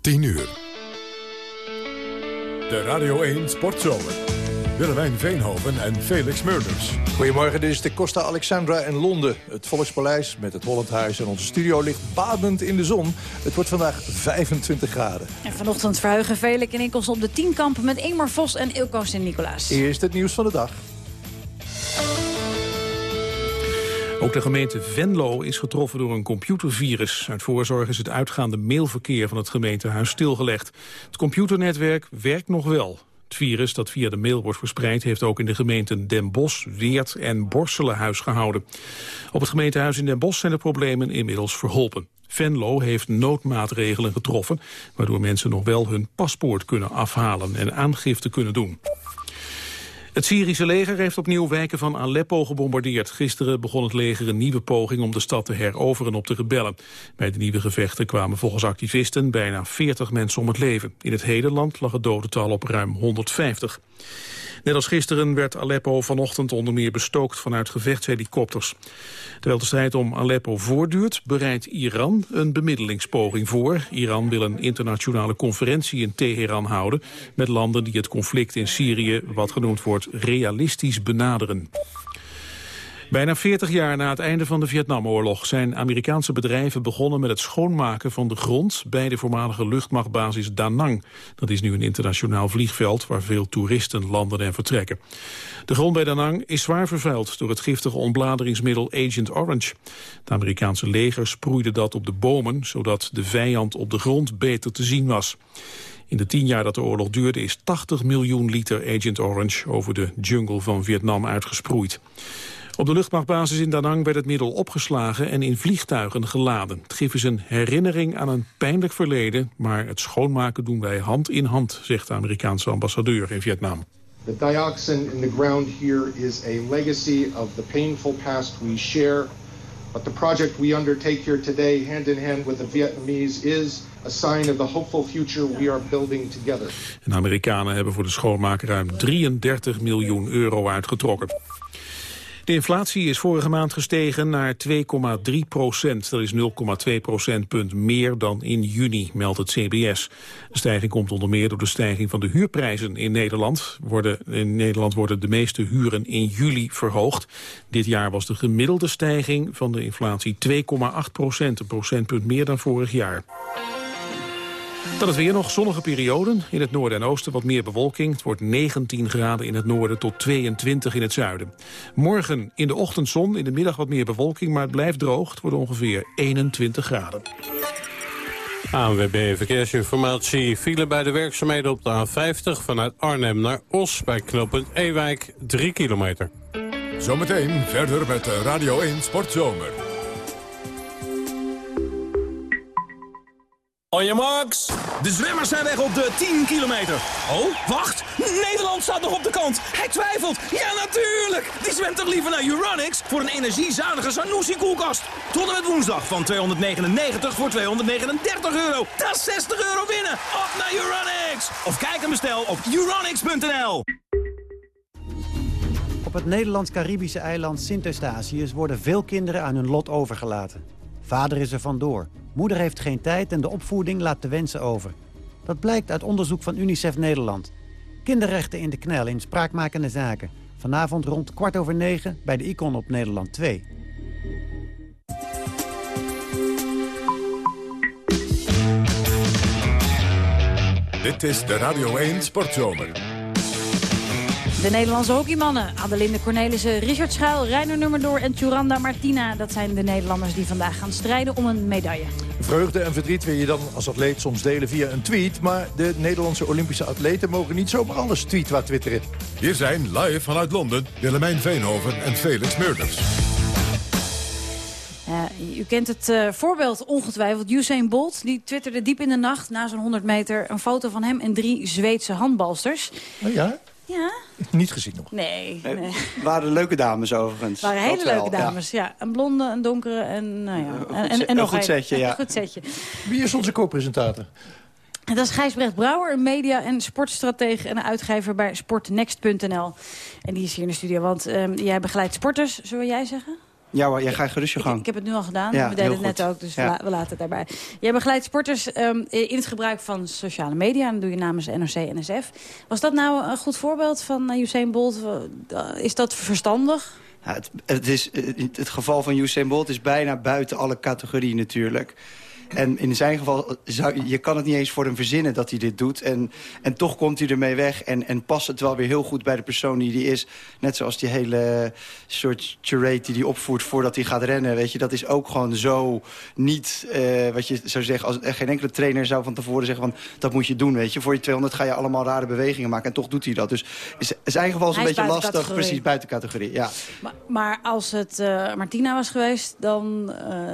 10 uur. De Radio 1 Sportzomer. Willemijn Veenhoven en Felix Murders. Goedemorgen, dit is de Costa Alexandra in Londen. Het Volkspaleis met het Hollandhuis en onze studio ligt badend in de zon. Het wordt vandaag 25 graden. En vanochtend verheugen Felix en Inkels op de tienkampen met Ingmar Vos en Ilko Sint-Nicolaas. Eerst het nieuws van de dag. Ook de gemeente Venlo is getroffen door een computervirus. Uit voorzorg is het uitgaande mailverkeer van het gemeentehuis stilgelegd. Het computernetwerk werkt nog wel. Het virus dat via de mail wordt verspreid... heeft ook in de gemeenten Den Bosch, Weert en Borselen huis gehouden. Op het gemeentehuis in Den Bosch zijn de problemen inmiddels verholpen. Venlo heeft noodmaatregelen getroffen... waardoor mensen nog wel hun paspoort kunnen afhalen en aangifte kunnen doen. Het Syrische leger heeft opnieuw wijken van Aleppo gebombardeerd. Gisteren begon het leger een nieuwe poging om de stad te heroveren op de rebellen. Bij de nieuwe gevechten kwamen volgens activisten bijna 40 mensen om het leven. In het hele land lag het dodental op ruim 150. Net als gisteren werd Aleppo vanochtend onder meer bestookt vanuit gevechtshelikopters. Terwijl de strijd om Aleppo voortduurt, bereidt Iran een bemiddelingspoging voor. Iran wil een internationale conferentie in Teheran houden met landen die het conflict in Syrië, wat genoemd wordt, realistisch benaderen. Bijna 40 jaar na het einde van de Vietnamoorlog zijn Amerikaanse bedrijven begonnen met het schoonmaken van de grond bij de voormalige luchtmachtbasis Da Nang. Dat is nu een internationaal vliegveld waar veel toeristen landen en vertrekken. De grond bij Da Nang is zwaar vervuild door het giftige ontbladeringsmiddel Agent Orange. Het Amerikaanse leger sproeide dat op de bomen, zodat de vijand op de grond beter te zien was. In de tien jaar dat de oorlog duurde is 80 miljoen liter Agent Orange over de jungle van Vietnam uitgesproeid. Op de luchtmachtbasis in Da Nang werd het middel opgeslagen en in vliegtuigen geladen. Het gif is een herinnering aan een pijnlijk verleden, maar het schoonmaken doen wij hand in hand, zegt de Amerikaanse ambassadeur in Vietnam. The dioxin in the ground here is a legacy of the painful past we share. But the project we undertake here today, hand in hand with the Vietnamese, is a sign of the hopeful future we are building together. De Amerikanen hebben voor de schoonmaak ruim 33 miljoen euro uitgetrokken. De inflatie is vorige maand gestegen naar 2,3 procent. Dat is 0,2 procentpunt meer dan in juni, meldt het CBS. De stijging komt onder meer door de stijging van de huurprijzen in Nederland. Worden, in Nederland worden de meeste huren in juli verhoogd. Dit jaar was de gemiddelde stijging van de inflatie 2,8 procent. Een procentpunt meer dan vorig jaar. Dan het weer nog zonnige perioden. In het noorden en oosten wat meer bewolking. Het wordt 19 graden in het noorden tot 22 in het zuiden. Morgen in de ochtendzon, in de middag wat meer bewolking... maar het blijft droog. Het wordt ongeveer 21 graden. ANWB Verkeersinformatie. File bij de werkzaamheden op de A50 vanuit Arnhem naar Os... bij knooppunt Ewijk, 3 kilometer. Zometeen verder met Radio 1 Sportzomer. On marks. De zwemmers zijn weg op de 10 kilometer. Oh, wacht. Nederland staat nog op de kant. Hij twijfelt. Ja, natuurlijk. Die zwemt toch liever naar Uranix voor een energiezuinige Sanusi-koelkast. Tot en met woensdag van 299 voor 239 euro. Dat is 60 euro winnen. Op naar Uranix. Of kijk en bestel op uranix.nl. Op het Nederlands-Caribische eiland Sint-Eustatius worden veel kinderen aan hun lot overgelaten. Vader is er vandoor. Moeder heeft geen tijd en de opvoeding laat te wensen over. Dat blijkt uit onderzoek van UNICEF Nederland. Kinderrechten in de knel in spraakmakende zaken. Vanavond rond kwart over negen bij de Icon op Nederland 2. Dit is de Radio 1 Sportzomer. De Nederlandse hockeymannen, Adelinde Cornelissen, Richard Schuil, Reiner Nummerdoor en Turanda Martina. Dat zijn de Nederlanders die vandaag gaan strijden om een medaille. Vreugde en verdriet wil je dan als atleet soms delen via een tweet. Maar de Nederlandse Olympische atleten mogen niet zomaar alles tweeten twitteren. Hier zijn live vanuit Londen Willemijn Veenhoven en Felix Murders. Uh, u kent het uh, voorbeeld ongetwijfeld. Usain Bolt die twitterde diep in de nacht na zo'n 100 meter... een foto van hem en drie Zweedse handbalsters. Oh ja? Ja. Niet gezien nog. Nee. nee. waren leuke dames overigens. waren hele leuke dames, ja. Een blonde, een donkere en, nou ja. Een, en, en, nog een goed setje, ja. Een goed setje. Wie is onze co-presentator? Dat is Gijsbrecht Brouwer, een media- en sportstratege en uitgever bij sportnext.nl. En die is hier in de studio, want um, jij begeleidt sporters, zullen jij zeggen? Ja hoor, jij gaat gerust je gang. Ik, ik, heb het nu al gedaan. Ja, we deden het net ook, dus Ja. we, la- we laten het daarbij. Jij begeleidt sporters ehm, in het gebruik van sociale media. En dat doe je namens NOC-NSF. Was dat nou een goed voorbeeld van eh, Usain Bolt? Eh, Is dat verstandig? Ja, het, het, is, eh, het geval van Usain Bolt is bijna buiten alle categorieën natuurlijk. En in zijn geval, zou, je kan het niet eens voor hem verzinnen dat hij dit doet. En, en toch komt hij ermee weg en, en past het wel weer heel goed bij de persoon die hij is. Net zoals die hele soort charade die hij opvoert voordat hij gaat rennen. Weet je, dat is ook gewoon zo niet eh, wat je zou zeggen. Als, geen enkele trainer zou van tevoren zeggen van dat moet je doen. Weet je. Voor je 200 ga je allemaal rare bewegingen maken en toch doet hij dat. Dus is, in zijn geval is een beetje lastig. categorie. Precies, buiten categorie. Ja. Maar, maar als het eh, Martina was geweest, dan eh,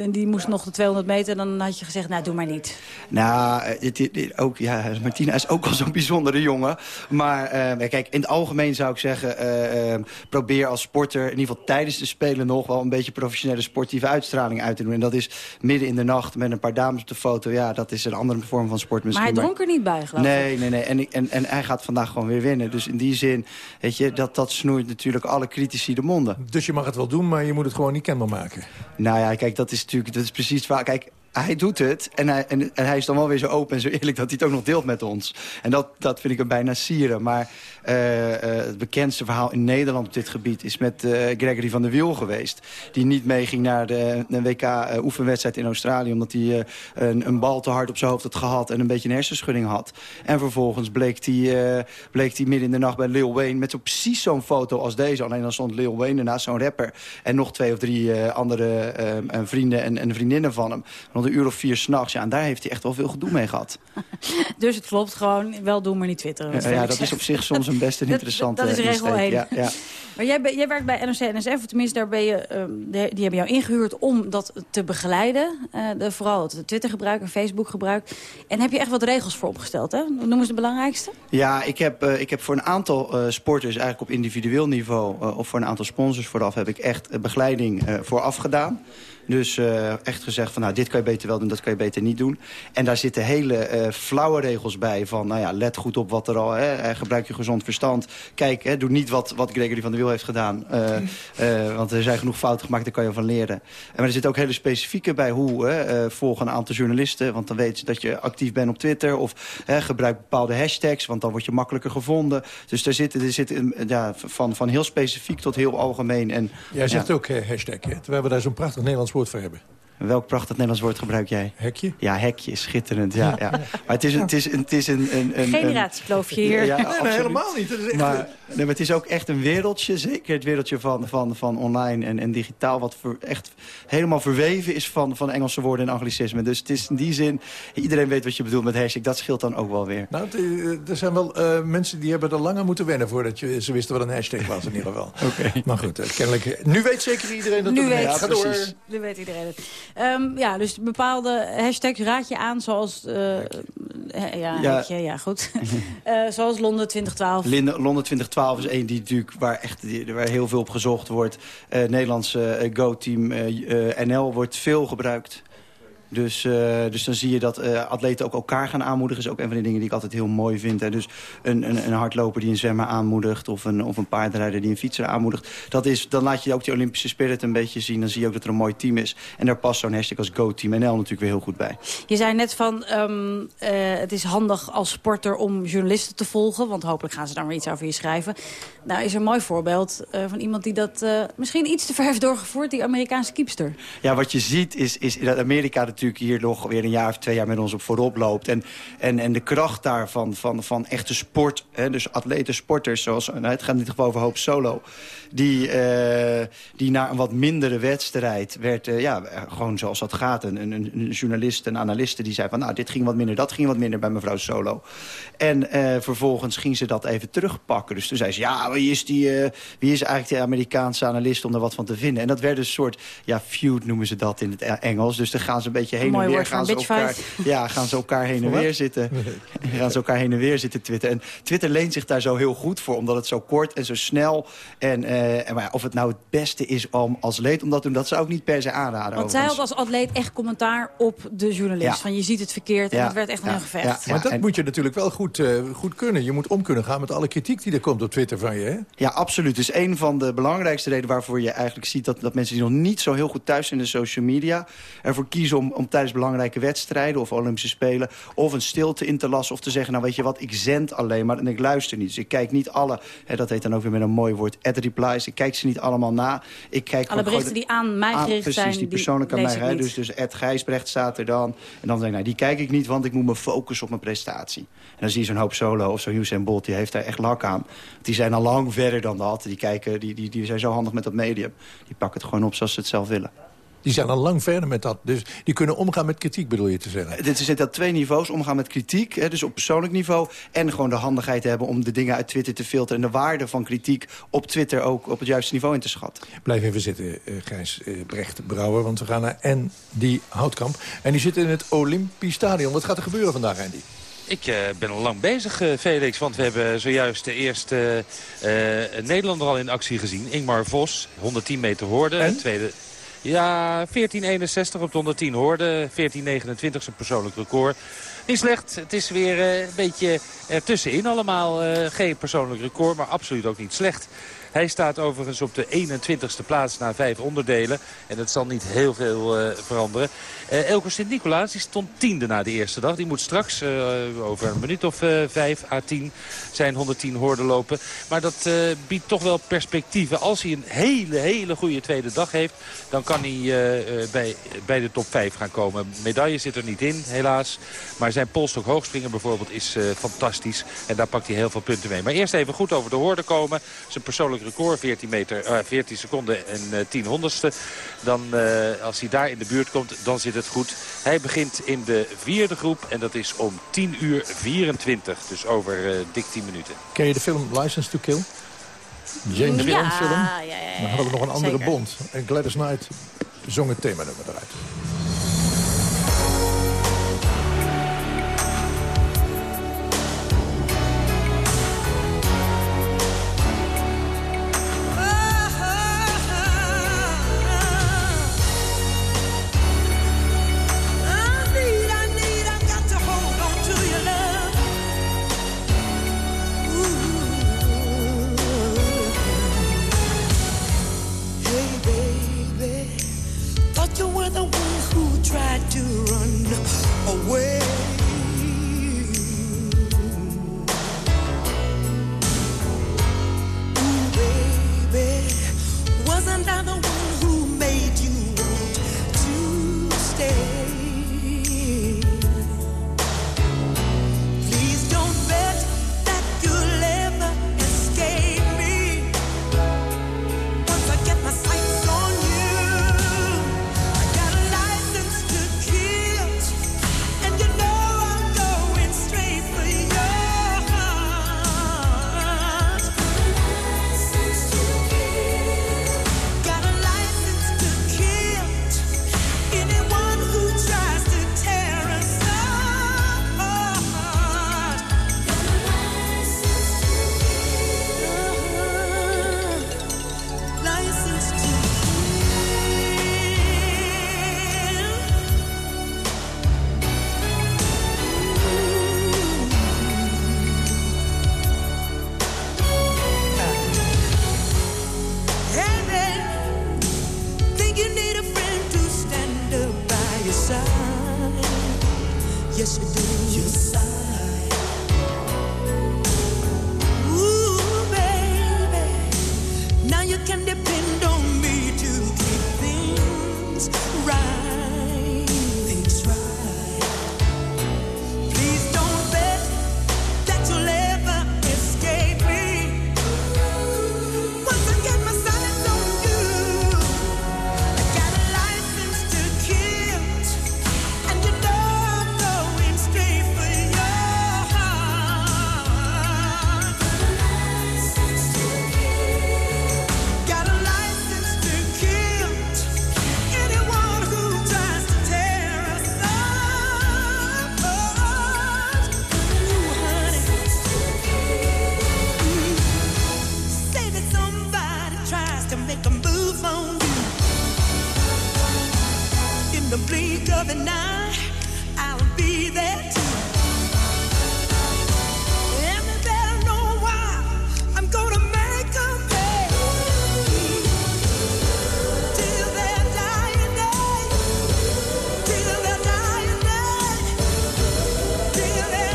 en die moest nog de 200 meter... dan had je gezegd, nou, doe maar niet. Nou, eh, dit- dit ook, ja, Martina is ook al zo'n bijzondere jongen. Maar eh, kijk, in het algemeen zou ik zeggen... eh, probeer als sporter, in ieder geval tijdens de Spelen nog... wel een beetje professionele sportieve uitstraling uit te doen. En dat is midden in de nacht met een paar dames op de foto. Ja, dat is een andere vorm van sport misschien. maar hij dronk er niet bij, geloof ik. Nee, nee, nee. En, en, en hij gaat vandaag gewoon weer winnen. Dus in die zin, weet je, dat, dat snoeit natuurlijk alle critici de monden. Dus je mag het wel doen, maar je moet het gewoon niet kenbaar maken. Nou ja, kijk, dat is natuurlijk dat is precies verhaal. Kijk, hij doet het en hij, en, hij is dan wel weer zo open en zo eerlijk... dat hij het ook nog deelt met ons. En dat, dat vind ik hem bijna sieren. Maar eh, eh, het bekendste verhaal in Nederland op dit gebied... is met eh, Gregory van der Wiel geweest. Die niet meeging naar de, de WK-oefenwedstrijd in Australië... omdat hij een, een bal te hard op zijn hoofd had gehad... en een beetje een hersenschudding had. En vervolgens bleek hij, bleek midden in de nacht bij Lil Wayne... met zo precies zo'n foto als deze. Alleen dan stond Lil Wayne ernaast, zo'n rapper... en nog twee of drie andere vrienden en, en vriendinnen van hem. Rond een uur of vier s'nachts. Ja, en daar heeft hij echt wel veel gedoe mee gehad. Dus het klopt gewoon, wel doen, maar niet twitteren. Ja, ja, dat is op zich soms een best een interessante dat is regel. Ja, ja. Maar jij, jij werkt bij NOC-NSF, of tenminste daar ben je, ehm, de- die hebben jou ingehuurd om dat te begeleiden. eh, de, vooral het Twitter-gebruik en Facebook-gebruik. En heb je echt wat regels voor opgesteld, hè? Noem eens de belangrijkste. Ja, ik heb, eh, ik heb voor een aantal eh, sporters eigenlijk op individueel niveau... of voor een aantal sponsors vooraf heb ik echt begeleiding eh, vooraf gedaan. Dus eh, echt gezegd van nou, dit kan je beter wel doen, dat kan je beter niet doen. En daar zitten hele eh, flauwe regels bij van nou ja, let goed op wat er al... Hè, eh, gebruik je gezond verstand. Kijk, hè, doe niet wat, wat Gregory van der Wiel heeft gedaan. want er zijn genoeg fouten gemaakt, daar kan je van leren. En maar er zitten ook hele specifieke bij hoe hè, eh, volg een aantal journalisten... want dan weten ze dat je actief bent op Twitter... of hè, gebruik bepaalde hashtags, want dan word je makkelijker gevonden. Dus daar zit, er zit een- ja, van, van heel specifiek tot heel algemeen. En, Jij zegt ja, ook eh, hashtag, hè, terwijl we daar zo'n prachtig Nederlands woord voor hebben. Welk prachtig Nederlands woord gebruik jij? Hekje? Ja, hekje, schitterend. Ja, ja. Maar het is, een- het is, een- het is een... een, een Generatiekloofje hier. Ja, Nee, helemaal niet. Dat is echt, Maar, nee, maar het is ook echt een wereldje, zeker het wereldje van, van, van online en, en digitaal... wat ver- echt helemaal verweven is van, van Engelse woorden en anglicismen. Dus het is in die zin, iedereen weet wat je bedoelt met hashtag. Dat scheelt dan ook wel weer. Nou, het, eh, er zijn wel eh, mensen die hebben er langer moeten wennen... voordat je, ze wisten wat een hashtag was in ieder geval. Oké. Maar goed, eh, kennelijk... Nu weet zeker iedereen dat Nu het een weet- hashtag Ja, is. precies. Nu weet iedereen het. Ehm, ja, dus bepaalde hashtags raad je aan, zoals... eh, ja, Ja. hekje, ja, goed. Eh, zoals Londen 2012. Linde- Londen 2012 is één die natuurlijk waar, echt, die- waar heel veel op gezocht wordt. Eh Nederlandse Go-team NL wordt veel gebruikt. Dus, eh, dus dan zie je dat eh, atleten ook elkaar gaan aanmoedigen. is ook een van de dingen die ik altijd heel mooi vind. Hè. Dus een, een, een hardloper die een zwemmer aanmoedigt... Of een, of een paardrijder die een fietser aanmoedigt. Dat is, dan laat je ook die Olympische spirit een beetje zien. Dan zie je ook dat er een mooi team is. En daar past zo'n hashtag als Go-team NL natuurlijk weer heel goed bij. Je zei net van, ehm, eh, het is handig als sporter om journalisten te volgen. Want hopelijk gaan ze dan weer iets over je schrijven. Nou is er een mooi voorbeeld van iemand die dat misschien iets te ver heeft doorgevoerd. Die Amerikaanse kiepster. Ja, wat je ziet is, is dat Amerika natuurlijk hier nog weer een jaar of twee jaar met ons op voorop loopt. En, en, en de kracht daarvan, van, van echte sport, hè, dus atleten, sporters, zoals, nou, het gaat in dit geval over Hoop Solo, die, eh, die na een wat mindere wedstrijd werd, eh, ja, gewoon zoals dat gaat, een, een, een journalist, een analiste die zei van, nou, dit ging wat minder, dat ging wat minder bij mevrouw Solo. En eh, vervolgens ging ze dat even terugpakken. Dus toen zei ze, ja, wie is, die, eh, wie is eigenlijk die Amerikaanse analist om er wat van te vinden? En dat werd een soort, ja, feud noemen ze dat in het Engels. Dus dan gaan ze een beetje heen en weer gaan ze elkaar, ja, gaan ze elkaar heen en weer zitten. gaan ze elkaar heen en weer zitten twitteren. En Twitter leent zich daar zo heel goed voor, omdat het zo kort en zo snel. En, eh, maar of het nou het beste is om als leed om dat te doen, dat zou ik niet per se aanraden. Want zij had als atleet echt commentaar op de journalist. Ja. Van je ziet het verkeerd en Ja. het werd echt Ja. een gevecht. Ja. Maar dat en- moet je natuurlijk wel goed, eh, goed kunnen. Je moet om kunnen gaan met alle kritiek die er komt op Twitter van je. Hè? Ja, absoluut. Dus een van de belangrijkste redenen waarvoor je eigenlijk ziet... dat, dat mensen die nog niet zo heel goed thuis zijn in de social media... ervoor kiezen om, om tijdens belangrijke wedstrijden of Olympische Spelen... of een stilte in te lassen of te zeggen... nou weet je wat, ik zend alleen maar en ik luister niet. Dus ik kijk niet alle, hè, dat heet dan ook weer met een mooi woord... ad ik kijk ze niet allemaal na. Ik kijk Alle berichten die aan mij aan- gericht precies, zijn, die persoonlijk aan mij. niet. dus dus Ed Gijsbrecht staat er dan. En dan denk ik, nou, die kijk ik niet, want ik moet me focussen op mijn prestatie. En dan zie je zo'n hoop solo of zo'n Usain Bolt, die heeft daar echt lak aan. Die zijn al lang verder dan dat. Die, kijken, die, die, die zijn zo handig met dat medium. Die pakken het gewoon op zoals ze het zelf willen. Die zijn al lang verder met dat. Dus die kunnen omgaan met kritiek, bedoel je te zeggen. Dit zit dat twee niveaus, omgaan met kritiek, hè, dus op persoonlijk niveau... en gewoon de handigheid hebben om de dingen uit Twitter te filteren... en de waarde van kritiek op Twitter ook op het juiste niveau in te schatten. Blijf even zitten, eh, Gijs eh, Brecht Brouwer. Want we gaan naar Andy Houtkamp. En die zit in het Olympisch Stadion. Wat gaat er gebeuren vandaag, Andy? Ik eh, ben al lang bezig, Felix. Want we hebben zojuist de eerste eh, Nederlander al in actie gezien. Ingmar Vos, 110 meter hoorde. En? Tweede, ja, 14.61 op de 110 hoorde. 14.29 zijn persoonlijk record. Niet slecht. Het is weer eh, een beetje ertussenin allemaal. eh, geen persoonlijk record, maar absoluut ook niet slecht. Hij staat overigens op de 21ste plaats na vijf onderdelen. En dat zal niet heel veel eh, veranderen. Eh Elko Sint-Nicolaas stond tiende na de eerste dag. Die moet straks eh, over een minuut of eh, vijf à tien zijn 110 hoorden lopen. Maar dat biedt toch wel perspectieven. Als hij een hele, hele goede tweede dag heeft... dan kan hij bij, bij de top 5 gaan komen. Medaille zit er niet in, helaas. Maar zijn polstok hoogspringen bijvoorbeeld is fantastisch. En daar pakt hij heel veel punten mee. Maar eerst even goed over de hoorden komen. Zijn persoonlijk record, 14, meter, eh, 14 seconden en eh 10 honderdste. Dan, als hij daar in de buurt komt, dan zit het goed. Hij begint in de vierde groep en dat is om 10 uur 24. Dus over eh, dik 10 minuten. Ken je de film License to Kill? James Ja, Bond film? ja, ja, ja, Dan hadden we nog een andere zeker. Bond. En Gladys Knight zong het themanummer eruit. still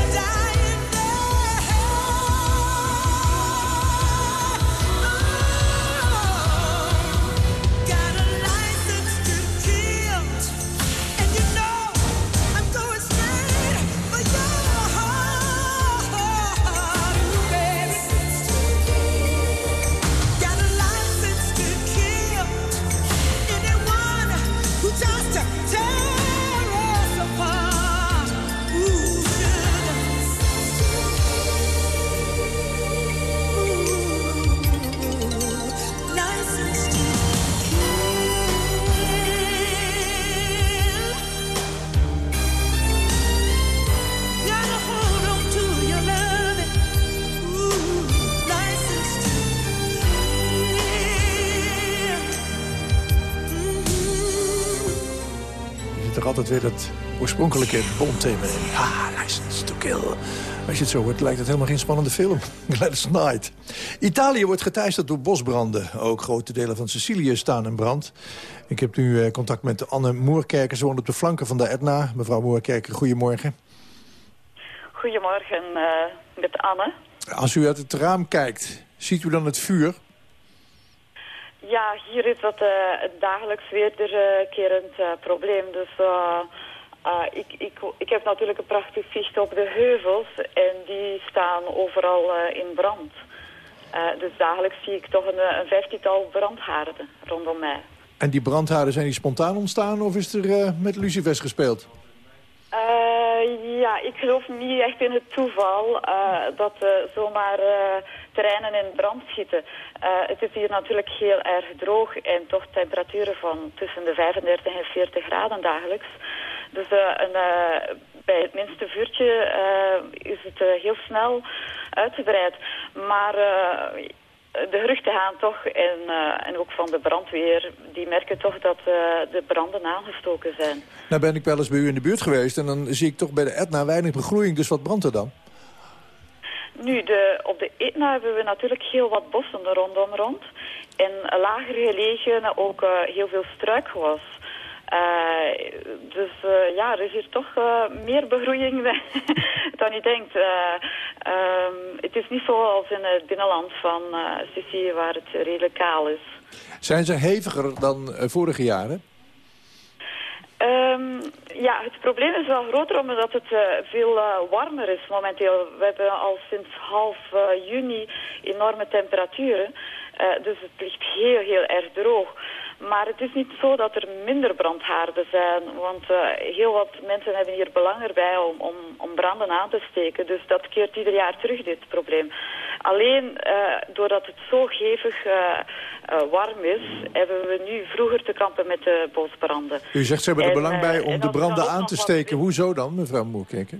altijd weer dat oorspronkelijke Bond-thema in. Ah, License to Kill. Als je het zo hoort, lijkt het helemaal geen spannende film. Gladys Knight. Italië wordt geteisterd door bosbranden. Ook grote delen van Sicilië staan in brand. Ik heb nu eh, contact met Anne Moerkerker. Ze woont op de flanken van de Etna. Mevrouw Moerkerker, goedemorgen. Goedemorgen, eh, met Anne. Als u uit het raam kijkt, ziet u dan het vuur? Ja, hier is dat eh, het dagelijks wederkerend eh probleem. Dus eh, eh, ik, ik, ik heb natuurlijk een prachtig zicht op de heuvels en die staan overal eh, in brand. Eh, dus dagelijks zie ik toch een, eh, een vijftiental brandhaarden rondom mij. En die brandhaarden, zijn die spontaan ontstaan of is er eh, met lucifers gespeeld? Eh, ja, ik geloof niet echt in het toeval eh, dat eh, zomaar terreinen in brand schieten. Het is hier natuurlijk heel erg droog en toch temperaturen van tussen de 35 en 40 graden dagelijks. Dus een, bij het minste vuurtje is het heel snel uitgebreid. Maar de geruchten gaan toch, en, eh, en ook van de brandweer, die merken toch dat eh, de branden aangestoken zijn. Nou ben ik wel eens bij u in de buurt geweest... en dan zie ik toch bij de Etna weinig begroeiing, dus wat brandt er dan? Nu, de, op de Etna hebben we natuurlijk heel wat bossen er rondom rond. En lager gelegen ook eh, heel veel struikgewas. Eh, dus eh, ja, er is hier toch eh, meer begroeiing dan- je denkt. Eh, ehm, het is niet zoals in het binnenland van Sicilië waar het redelijk kaal is. Zijn ze heviger dan vorige jaren? Ehm, ja, het probleem is wel groter omdat het veel warmer is momenteel. We hebben al sinds half juni enorme temperaturen. Dus het ligt heel, heel erg droog. Maar het is niet zo dat er minder brandhaarden zijn. Want eh, heel wat mensen hebben hier belang erbij om, om, om branden aan te steken. Dus dat keert ieder jaar terug, dit probleem. Alleen eh, doordat het zo hevig eh, warm is, hebben we nu vroeger te kampen met de bosbranden. U zegt ze hebben er En, belang bij om de branden aan te steken. Hoezo dan, mevrouw Moerkerker?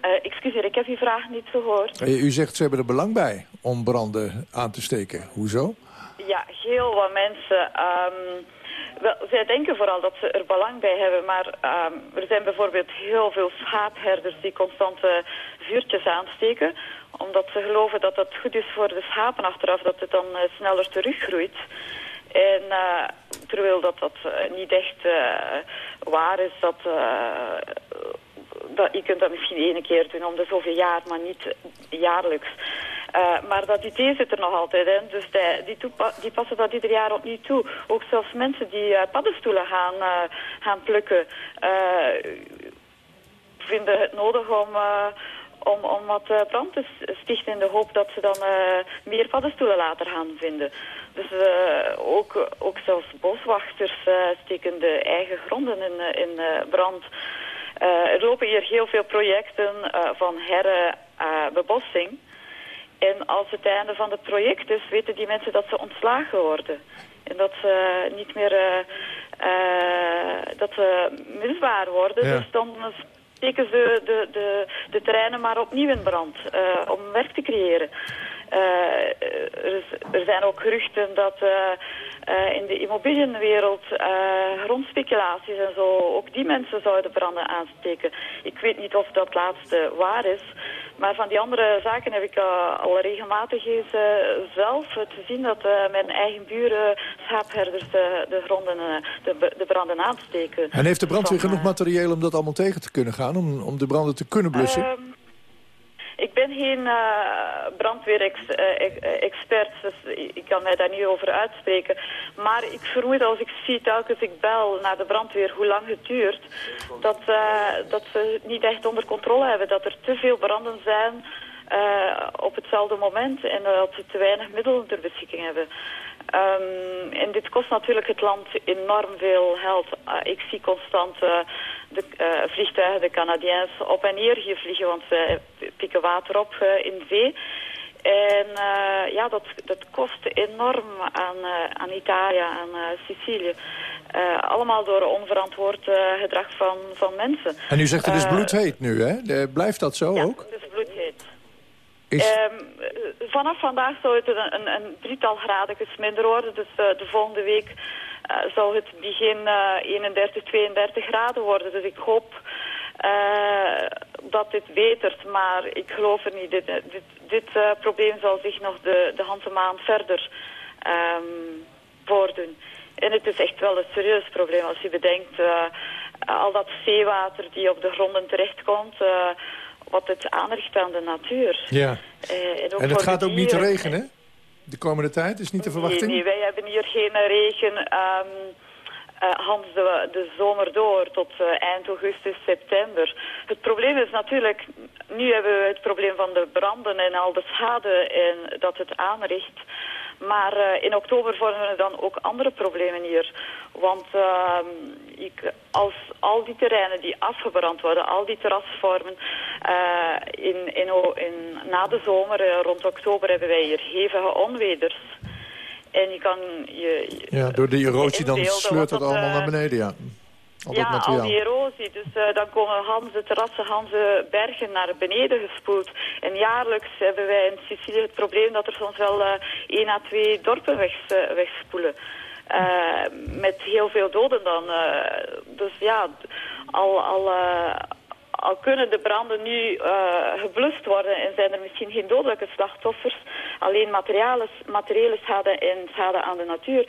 Eh, excuseer, ik heb uw vraag niet gehoord. Eh, U zegt ze hebben er belang bij om branden aan te steken. Hoezo? Ja, heel wat mensen. ehm, wel, zij denken vooral dat ze er belang bij hebben, maar ehm, er zijn bijvoorbeeld heel veel schaapherders die constant eh, vuurtjes aansteken, omdat ze geloven dat dat goed is voor de schapen achteraf, dat het dan eh, sneller teruggroeit. En eh, terwijl dat, dat eh, niet echt waar is, dat, dat, je kunt dat misschien één keer doen om de zoveel jaar, maar niet jaarlijks. Eh, maar dat idee zit er nog altijd in, dus die, die, passen dat ieder jaar opnieuw toe. Ook zelfs mensen die eh, paddenstoelen gaan, eh, plukken, vinden het nodig om, om, wat brand te stichten in de hoop dat ze dan meer paddenstoelen later gaan vinden. Dus ook, ook zelfs boswachters steken de eigen gronden in, in brand. Er lopen hier heel veel projecten van herbebossing. En als het einde van het project is, weten die mensen dat ze ontslagen worden. En dat ze niet meer eh, eh, dat ze misbaar worden. Ja. Dus dan steken ze de, de, de terreinen maar opnieuw in brand eh, om werk te creëren. Eh, er, er zijn ook geruchten dat eh, eh, in de immobiliënwereld grondspeculaties en zo, ook die mensen zouden branden aansteken. Ik weet niet of dat laatste waar is, maar van die andere zaken heb ik al regelmatig eens zelf te zien dat mijn eigen buren, schaapherders, de, de gronden, de, de branden aansteken. En heeft de brandweer genoeg materieel om dat allemaal tegen te kunnen gaan? Om, om de branden te kunnen blussen? Ehm, ik ben geen brandweerexpert, dus ik kan mij daar niet over uitspreken. Maar ik vermoed als ik zie telkens ik bel naar de brandweer hoe lang het duurt, dat, eh, dat ze niet echt onder controle hebben. Dat er te veel branden zijn eh, op hetzelfde moment en dat ze te weinig middelen ter beschikking hebben. Ehm, en dit kost natuurlijk het land enorm veel geld. Eh, ik zie constant eh, de eh, vliegtuigen, de Canadiens, op en neer hier vliegen, want ze pikken water op in zee. En ja, dat, dat kost enorm aan, aan Italië, aan Sicilië. Allemaal door onverantwoord gedrag van, van mensen. En u zegt het is bloedheet nu, hè? Blijft dat zo ook? het is bloedheet. Ehm, eh, vanaf vandaag zou het een, een, drietal graden minder worden. Dus eh, de volgende week eh, zou het begin eh, 31, 32 graden worden. Dus ik hoop eh, dat dit betert, maar ik geloof er niet. Dit, dit, dit eh, probleem zal zich nog de, de maand verder ehm, voordoen. En het is echt wel een serieus probleem als je bedenkt uh, al dat zeewater die op de gronden terechtkomt, uh, wat het aanricht aan de natuur. Ja. Uh, en, en het gaat ook niet regenen, de komende tijd? Is niet de verwachting? Nee, nee wij hebben hier geen regen. Um, uh, Hans de, de, zomer door tot uh, eind augustus, september. Het probleem is natuurlijk, nu hebben we het probleem van de branden en al de schade en dat het aanricht. Maar uh, in oktober vormen er dan ook andere problemen hier. Want uh, ik, als al die terreinen die afgebrand worden, al die terrasvormen, uh, in, in, in, na de zomer, rond oktober, hebben wij hier hevige onweders. En je kan je... Ja, door die erosie dan sleurt het allemaal naar beneden, ja. Al ja, al die erosie. Dus uh, dan komen Hanse terrassen, Hanse bergen naar beneden gespoeld. En jaarlijks hebben wij in Sicilië het probleem dat er soms wel uh, één à twee dorpen weg, uh, wegspoelen. met heel veel doden dan. dus ja, al, al, al kunnen de branden nu geblust worden en zijn er misschien geen dodelijke slachtoffers, alleen materiële schade en schade aan de natuur.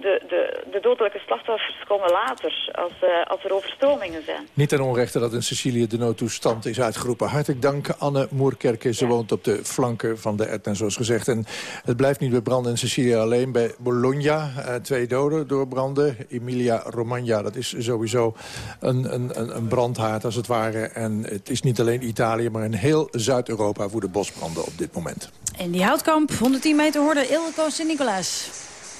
De, de, de dodelijke slachtoffers komen later, als, uh, als er overstromingen zijn. Niet ten onrechte dat in Sicilië de noodtoestand is uitgeroepen. Hartelijk dank, Anne Moerkerke. Ze ja. woont op de flanken van de Etna, zoals gezegd. En het blijft niet bij branden in Sicilië alleen. Bij Bologna, uh, twee doden door branden. Emilia Romagna, dat is sowieso een, een, een brandhaard als het ware. En het is niet alleen Italië, maar in heel Zuid-Europa woeden bosbranden op dit moment. En die houtkamp, 110 meter hoorde Ilko Sint-Nicolaas.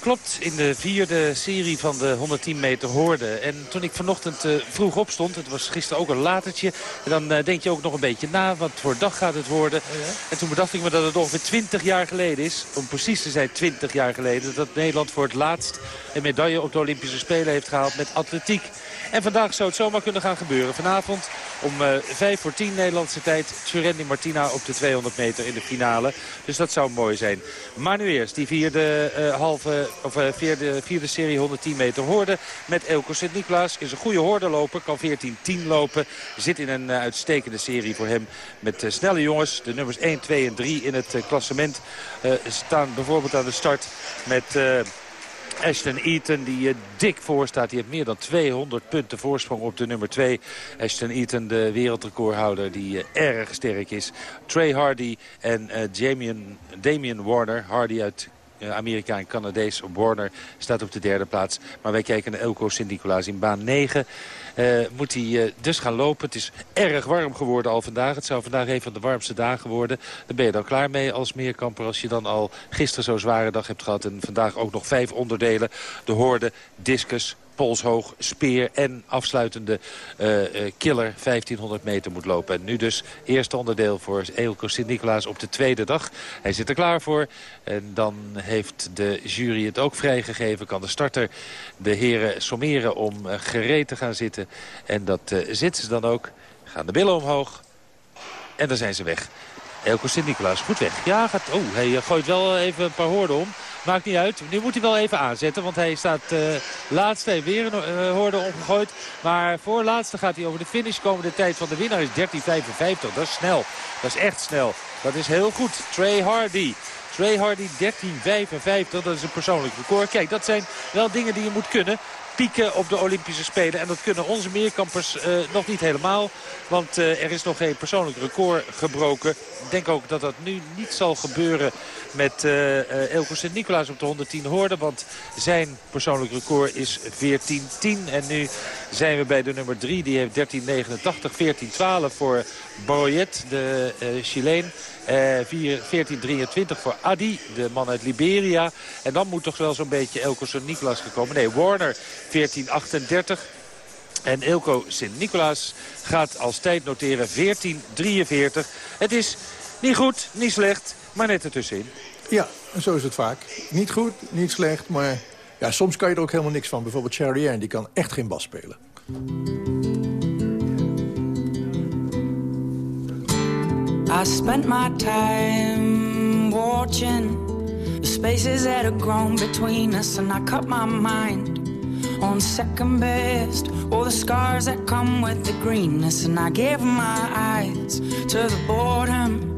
Klopt, in de vierde serie van de 110 meter hoorde. En toen ik vanochtend uh, vroeg opstond, het was gisteren ook een latertje... En dan uh, denk je ook nog een beetje na, wat voor dag gaat het worden. Oh ja? En toen bedacht ik me dat het ongeveer 20 jaar geleden is... om precies te zijn 20 jaar geleden... dat Nederland voor het laatst een medaille op de Olympische Spelen heeft gehaald met atletiek. En vandaag zou het zomaar kunnen gaan gebeuren. Vanavond om uh, 5 voor 10 Nederlandse tijd. Tjurendi Martina op de 200 meter in de finale. Dus dat zou mooi zijn. Maar nu eerst die vierde, uh, halve, of, uh, vierde, vierde serie 110 meter hoorde. Met Elko Sint-Nicolaas. Is een goede hoordeloper. Kan 14-10 lopen. Zit in een uitstekende serie voor hem. Met snelle jongens. De nummers 1, 2 en 3 in het klassement. staan bijvoorbeeld aan de start met... Ashton Eaton die dik voor staat. Die heeft meer dan 200 punten voorsprong op de nummer 2. Ashton Eaton, de wereldrecordhouder die uh, erg sterk is. Trey Hardy en uh, Damian, Damian Warner. Hardy uit uh, Amerikaan Canadees Warner staat op de derde plaats. Maar wij kijken naar Elko Sint-Nicolaas in baan 9. Uh, moet hij uh, dus gaan lopen. Het is erg warm geworden al vandaag. Het zou vandaag een van de warmste dagen worden. Dan ben je dan klaar mee als meerkamper. Als je dan al gisteren zo'n zware dag hebt gehad. En vandaag ook nog vijf onderdelen. De hoorde, discus, polshoog, speer en afsluitende uh, uh, killer 1500 meter moet lopen. En nu dus eerste onderdeel voor Eelco Sint-Nicolaas op de tweede dag. Hij zit er klaar voor. En dan heeft de jury het ook vrijgegeven. Kan de starter de heren sommeren om uh, gereed te gaan zitten. En dat zitten ze dan ook. Gaan de billen omhoog. En dan zijn ze weg. Eelco Sint-Nicolaas goed weg. Ja, gaat, oh, hij gooit wel even een paar hoorden om. Maakt niet uit. Nu moet hij wel even aanzetten. Want hij staat uh, laatste. Weer een uh, hoorde omgegooid. Maar voor laatste gaat hij over de finish komen. De tijd van de winnaar is 13.55. Dat is snel. Dat is echt snel. Dat is heel goed. Trey Hardy. Trey Hardy 13.55. Dat is een persoonlijk record. Kijk, dat zijn wel dingen die je moet kunnen pieken op de Olympische Spelen. En dat kunnen onze meerkampers uh, nog niet helemaal. Want uh, er is nog geen persoonlijk record gebroken. Ik denk ook dat dat nu niet zal gebeuren met uh, Elko Sint-Nicolaas op de 110 hoorde. Want zijn persoonlijk record is 14-10. En nu zijn we bij de nummer 3. Die heeft 13.89, 14-12 voor Boyet, de uh, Chileen. Uh, 14-23 voor Adi, de man uit Liberia. En dan moet toch wel zo'n beetje Elko Sint-Nicolaas gekomen. Nee, Warner 14-38. En Elko Sint-Nicolaas gaat als tijd noteren 14-43. Het is niet goed, niet slecht, maar net ertussenin. Ja, en zo is het vaak. Niet goed, niet slecht, maar ja, soms kan je er ook helemaal niks van. Bijvoorbeeld Sherry Ann, die kan echt geen bas spelen. I spent my time watching the spaces that have grown between us, and I cut my mind on second best. All the scars that come with the greenness, and I gave my eyes to the boredom.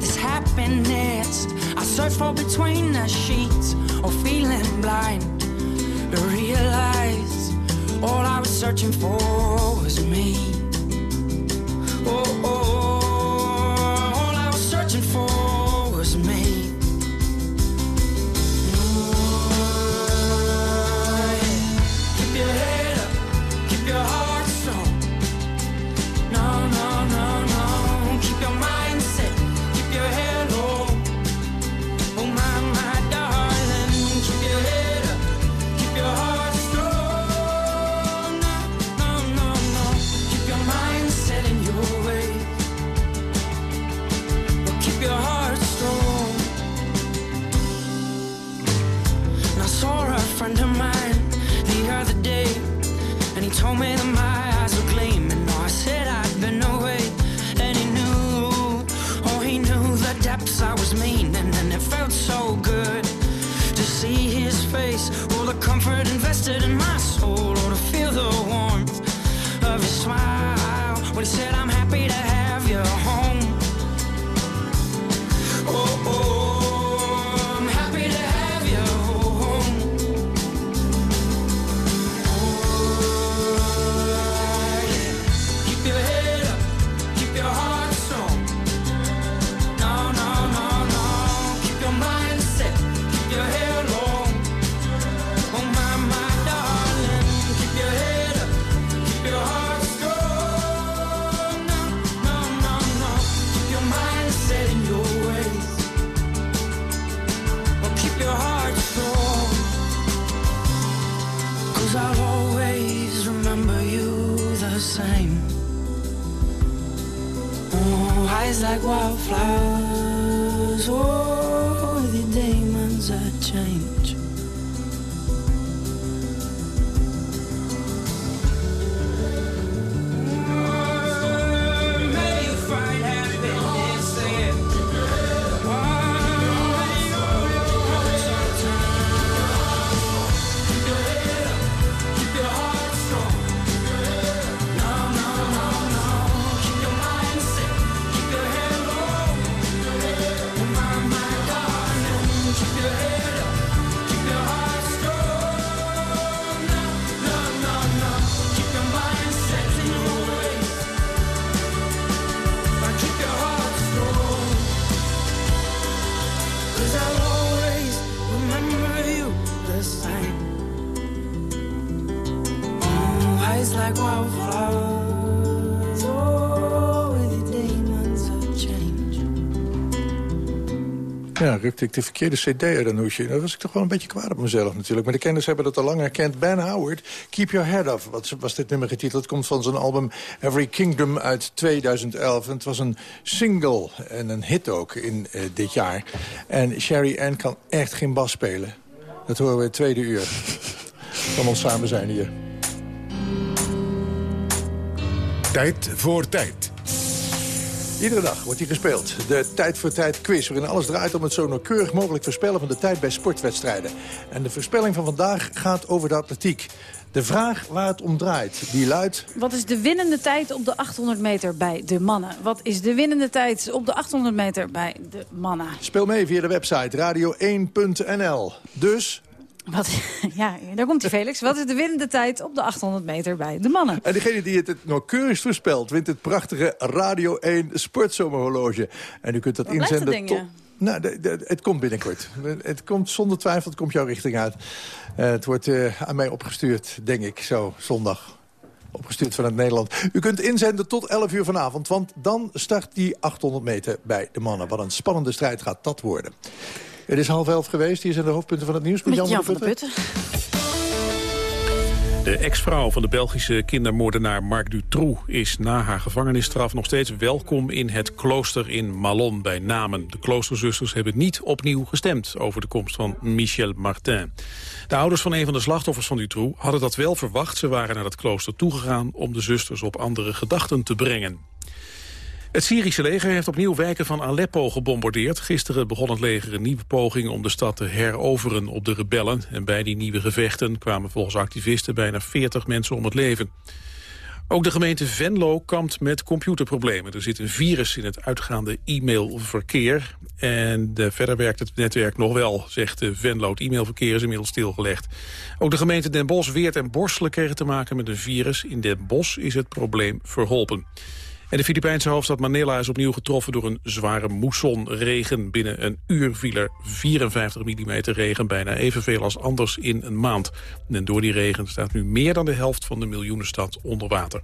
this happiness. I search for between the sheets, or feeling blind to realize all I was searching for was me. Oh, oh, oh. Rukte ik de verkeerde cd uit een hoesje. Dan was ik toch wel een beetje kwaad op mezelf natuurlijk. Maar de kenners hebben dat al lang herkend. Ben Howard, Keep Your Head Up. Wat was dit nummer getiteld? Het komt van zijn album Every Kingdom uit 2011. En het was een single en een hit ook in eh, dit jaar. En Sherry Ann kan echt geen bas spelen. Dat horen we het tweede uur. Van ons samen zijn hier. Tijd voor tijd. Iedere dag wordt hier gespeeld. De Tijd voor Tijd quiz, waarin alles draait om het zo nauwkeurig mogelijk voorspellen van de tijd bij sportwedstrijden. En de voorspelling van vandaag gaat over de atletiek. De vraag waar het om draait, die luidt... Wat is de winnende tijd op de 800 meter bij de mannen? Wat is de winnende tijd op de 800 meter bij de mannen? Speel mee via de website radio1.nl. Dus... Wat, ja, daar komt hij Felix. Wat is de winnende tijd op de 800 meter bij de mannen? En degene die het het nauwkeurigst voorspelt... wint het prachtige Radio 1 Sportzomerhorloge. En u kunt dat inzenden tot... Nou, de- de- het komt binnenkort. Het komt zonder twijfel, het komt jouw richting uit. Eh, het wordt eh, aan mij opgestuurd, denk ik, zo zondag. Opgestuurd vanuit Nederland. U kunt inzenden tot 11 uur vanavond, want dan start die 800 meter bij de mannen. Wat een spannende strijd gaat dat worden. Het is half elf geweest, hier zijn de hoofdpunten van het nieuws. Met Jan, Jan van der Putten. De ex-vrouw van de Belgische kindermoordenaar Marc Dutroux... is na haar gevangenisstraf nog steeds welkom in het klooster in Malon bij Namen. De kloosterzusters hebben niet opnieuw gestemd over de komst van Michel Martin. De ouders van een van de slachtoffers van Dutroux hadden dat wel verwacht. Ze waren naar het klooster toegegaan om de zusters op andere gedachten te brengen. Het Syrische leger heeft opnieuw wijken van Aleppo gebombardeerd. Gisteren begon het leger een nieuwe poging om de stad te heroveren op de rebellen. En bij die nieuwe gevechten kwamen volgens activisten bijna 40 mensen om het leven. Ook de gemeente Venlo kampt met computerproblemen. Er zit een virus in het uitgaande e-mailverkeer. En de, verder werkt het netwerk nog wel, zegt de Venlo. Het e-mailverkeer is inmiddels stilgelegd. Ook de gemeente Den Bosch, Weert en Borselen kregen te maken met een virus. In Den Bosch is het probleem verholpen. En de Filipijnse hoofdstad Manila is opnieuw getroffen door een zware moessonregen. Binnen een uur viel er 54 mm regen, bijna evenveel als anders in een maand. En door die regen staat nu meer dan de helft van de miljoenenstad onder water.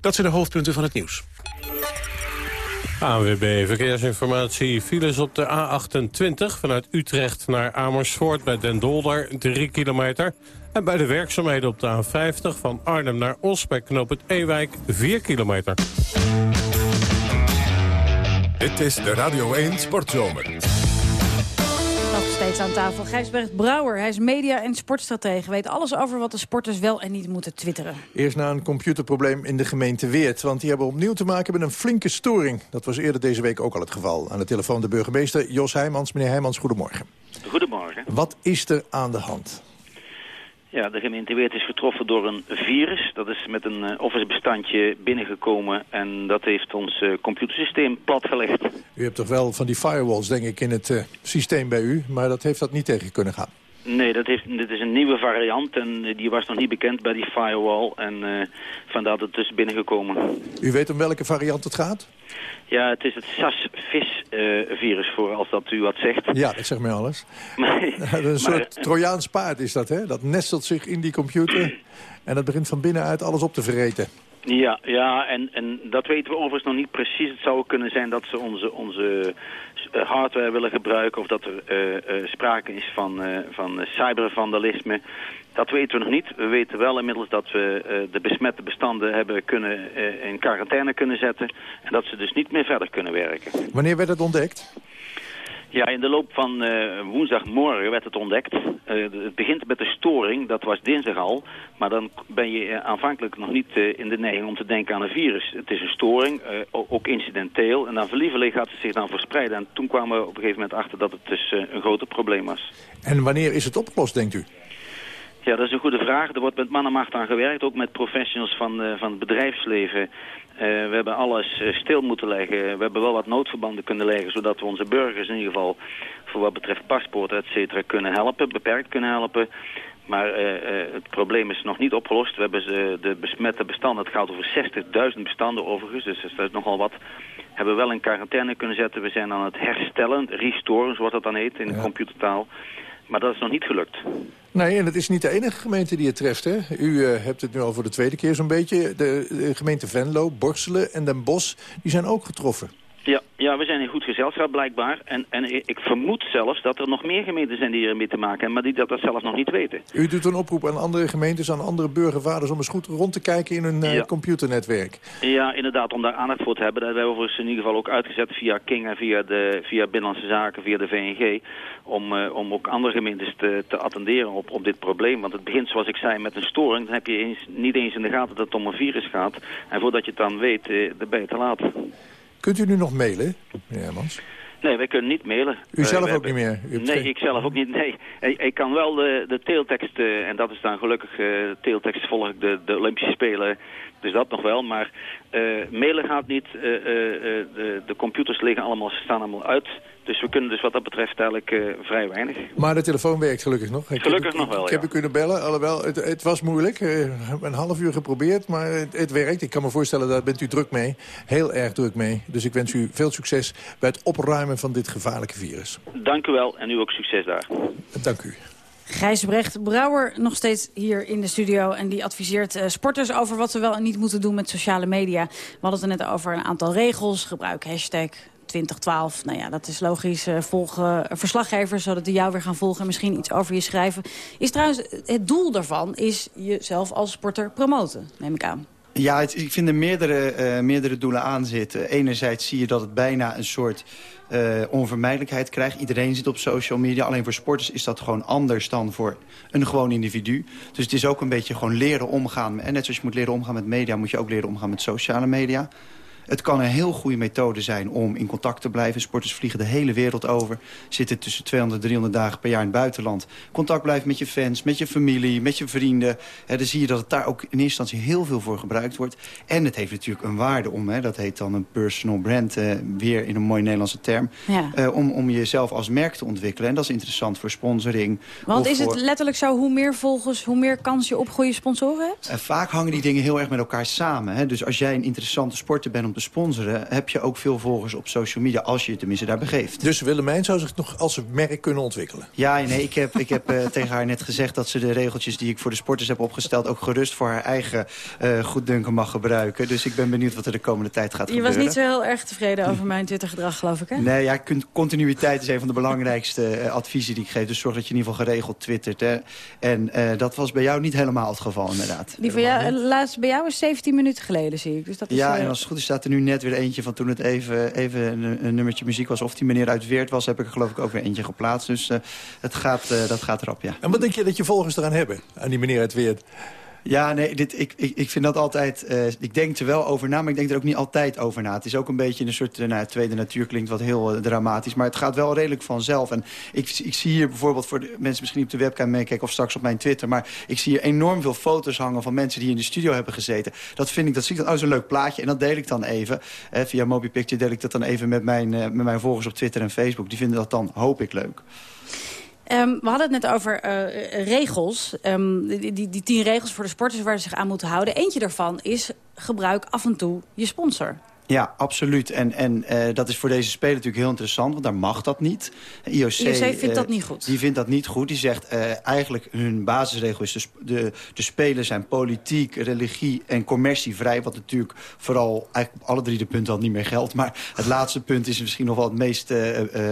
Dat zijn de hoofdpunten van het nieuws. ANWB Verkeersinformatie. Files op de A28 vanuit Utrecht naar Amersfoort bij Den Dolder, 3 kilometer. En bij de werkzaamheden op de A50 van Arnhem naar Os bij knoop het Ewijk, 4 kilometer. Dit is de Radio 1 Sportzomer. Nog steeds aan tafel Gijsbert Brouwer. Hij is media- en sportstratege. Weet alles over wat de sporters wel en niet moeten twitteren. Eerst na een computerprobleem in de gemeente Weert. Want die hebben opnieuw te maken met een flinke storing. Dat was eerder deze week ook al het geval. Aan de telefoon de burgemeester Jos Heijmans. Meneer Heijmans, goedemorgen. Goedemorgen. Wat is er aan de hand? Ja, de gemeente Weert is getroffen door een virus. Dat is met een uh, Office-bestandje binnengekomen en dat heeft ons uh, computersysteem platgelegd. U hebt toch wel van die firewalls, denk ik, in het uh, systeem bij u, maar dat heeft dat niet tegen kunnen gaan. Nee, dat heeft, dit is een nieuwe variant en die was nog niet bekend bij die firewall. En vandaar dat het dus binnengekomen. U weet om welke variant het gaat? Ja, het is het SAS-VIS-virus voor, als dat u wat zegt. Ja, dat zegt mij alles. een soort Trojaans paard is dat, hè? Dat nestelt zich in die computer en dat begint van binnenuit alles op te vereten. Ja, ja en, en dat weten we overigens nog niet precies. Het zou kunnen zijn dat ze onze, onze hardware willen gebruiken... of dat er uh, uh, sprake is van, van cybervandalisme. Dat weten we nog niet. We weten wel inmiddels dat we de besmette bestanden hebben kunnen, in quarantaine kunnen zetten... en dat ze dus niet meer verder kunnen werken. Wanneer werd het ontdekt? Ja, in de loop van uh, woensdagmorgen werd het ontdekt. Uh, het begint met de storing, dat was dinsdag al. Maar dan ben je uh, aanvankelijk nog niet in de neiging om te denken aan een virus. Het is een storing, ook incidenteel. En dan verlieveling gaat het zich dan verspreiden. En toen kwamen we op een gegeven moment achter dat het dus een groter probleem was. En wanneer is het opgelost, denkt u? Ja, dat is een goede vraag. Er wordt met man en macht aan gewerkt, ook met professionals van, uh, van het bedrijfsleven. Uh, we hebben alles uh, stil moeten leggen. We hebben wel wat noodverbanden kunnen leggen, zodat we onze burgers in ieder geval voor wat betreft paspoort, et cetera, kunnen helpen, beperkt kunnen helpen. Maar het probleem is nog niet opgelost. We hebben de besmette bestanden, het gaat over 60.000 bestanden overigens, dus dat is nogal wat hebben we wel in quarantaine kunnen zetten. We zijn aan het herstellen, restoren zoals dat dan heet in de ja. computertaal. Maar dat is nog niet gelukt. Nee, en het is niet de enige gemeente die het treft. Hè? U uh, hebt het nu al voor de tweede keer zo'n beetje. De, de gemeente Venlo, Borselen en Den Bosch, die zijn ook getroffen. Ja, ja, we zijn in goed gezelschap blijkbaar. En, en ik vermoed zelfs dat er nog meer gemeenten zijn die ermee te maken hebben... maar die dat, dat zelf nog niet weten. U doet een oproep aan andere gemeentes, aan andere burgervaders... om eens goed rond te kijken in hun uh, ja. computernetwerk. Ja, inderdaad, om daar aandacht voor te hebben. Dat hebben we overigens in ieder geval ook uitgezet via King... en via, de, via Binnenlandse Zaken, via de VNG... om, uh, om ook andere gemeentes te, te attenderen op, op dit probleem. Want het begint, zoals ik zei, met een storing. Dan heb je eens, niet eens in de gaten dat het om een virus gaat. En voordat je het dan weet, uh, dan ben je te laat. Kunt u nu nog mailen, meneer Hermans? Nee, wij kunnen niet mailen. U zelf uh, ook niet meer? nee, geen... ik zelf ook niet. Nee, ik, ik kan wel de, de teeltekst, uh, en dat is dan gelukkig, uh, teeltekst volg ik de, de Olympische Spelen, dus dat nog wel. Maar mailen gaat niet, de, de computers liggen allemaal, staan allemaal uit. Dus we kunnen dus wat dat betreft eigenlijk uh, vrij weinig. Maar de telefoon werkt gelukkig nog. Ik gelukkig heb, nog wel, Ik ja. heb u kunnen bellen, alhoewel het, het was moeilijk. Uh, een half uur geprobeerd, maar het, het, werkt. Ik kan me voorstellen, daar bent u druk mee. Heel erg druk mee. Dus ik wens u veel succes bij het opruimen van dit gevaarlijke virus. Dank u wel en u ook succes daar. Dank u. Gijsbrecht Brouwer nog steeds hier in de studio. En die adviseert uh, sporters over wat ze wel en niet moeten doen met sociale media. We hadden het er net over een aantal regels. Gebruik hashtag 2012. Nou ja, dat is logisch. eh, volgen verslaggevers, zodat die jou weer gaan volgen... en misschien iets over je schrijven. Is trouwens, het doel daarvan is jezelf als sporter promoten, neem ik aan. Ja, ik vind er meerdere, eh, meerdere doelen aan zitten. Enerzijds zie je dat het bijna een soort eh, onvermijdelijkheid krijgt. Iedereen zit op social media. Alleen voor sporters is dat gewoon anders dan voor een gewoon individu. Dus het is ook een beetje gewoon leren omgaan. En net zoals je moet leren omgaan met media... moet je ook leren omgaan met sociale media. Het kan een heel goede methode zijn om in contact te blijven. Sporters vliegen de hele wereld over. Zitten tussen 200 en 300 dagen per jaar in het buitenland. Contact blijven met je fans, met je familie, met je vrienden. Hè, dan zie je dat het daar ook in eerste instantie heel veel voor gebruikt wordt. En het heeft natuurlijk een waarde om. Dat heet dan een personal brand. eh, weer in een mooie Nederlandse term. Ja. eh, om, om jezelf als merk te ontwikkelen. En dat is interessant voor sponsoring. Want is het letterlijk zo, hoe meer volgers, hoe meer kans je op goede sponsoren hebt? en vaak hangen die dingen heel erg met elkaar samen. Hè? Dus als jij een interessante sporter bent om te sponsoren... heb je ook veel volgers op social media als je je tenminste daar begeeft. Dus Willemijn zou zich nog als merk kunnen ontwikkelen. Ja, nee, ik heb, ik heb eh, tegen haar net gezegd dat ze de regeltjes die ik voor de sporters heb opgesteld... ook gerust voor haar eigen eh goeddunken mag gebruiken. Dus ik ben benieuwd wat er de komende tijd gaat Je gebeuren. was niet zo heel erg tevreden over mijn Twitter-gedrag, geloof ik, hè? Nee, ja, continuïteit is een van de belangrijkste eh, adviezen die ik geef. Dus zorg dat je in ieder geval geregeld twittert. Hè. En eh, dat was bij jou niet helemaal het geval, inderdaad. Die van jou, laatst bij jou is 17 minuten geleden, zie ik. Dus dat is, Ja, en als het goed is staat er nu net weer eentje van toen het even, even een, een nummertje muziek was. Of die meneer uit Weert was, heb ik er geloof ik ook weer eentje geplaatst. Dus eh, het gaat, eh, dat gaat erop, ja. En wat denk je dat je volgers eraan hebben? Aan die meneer uit Weert? Ja, nee, dit, ik, ik, ik vind dat altijd... eh, ik denk er wel over na, maar ik denk er ook niet altijd over na. Het is ook een beetje een soort eh, nou, tweede natuur, klinkt wat heel eh, dramatisch. Maar het gaat wel redelijk vanzelf. En ik, ik zie hier bijvoorbeeld, voor de mensen misschien op de webcam meekijken... of straks op mijn Twitter, maar ik zie hier enorm veel foto's hangen... van mensen die in de studio hebben gezeten. Dat vind ik, dat zie ik dan, oh, zo'n leuk plaatje. En dat deel ik dan even. Via MobiPicture deel ik dat dan even met mijn, met mijn volgers op Twitter en Facebook. Die vinden dat dan, hoop ik, leuk. Ehm, we hadden het net over eh, regels. Ehm, die, die, die tien regels voor de sporters waar ze zich aan moeten houden. Eentje daarvan is gebruik af en toe je sponsor. Ja, absoluut. En, en eh, dat is voor deze speler natuurlijk heel interessant, want daar mag dat niet. IOC, IOC vindt eh, dat niet goed. Die vindt dat niet goed. Die zegt eh, eigenlijk hun basisregel is... De, sp- de, de spelers zijn politiek, religie en commercievrij. Wat natuurlijk vooral eigenlijk op alle drie de punten al niet meer geldt. Maar het laatste punt is misschien nog wel het meest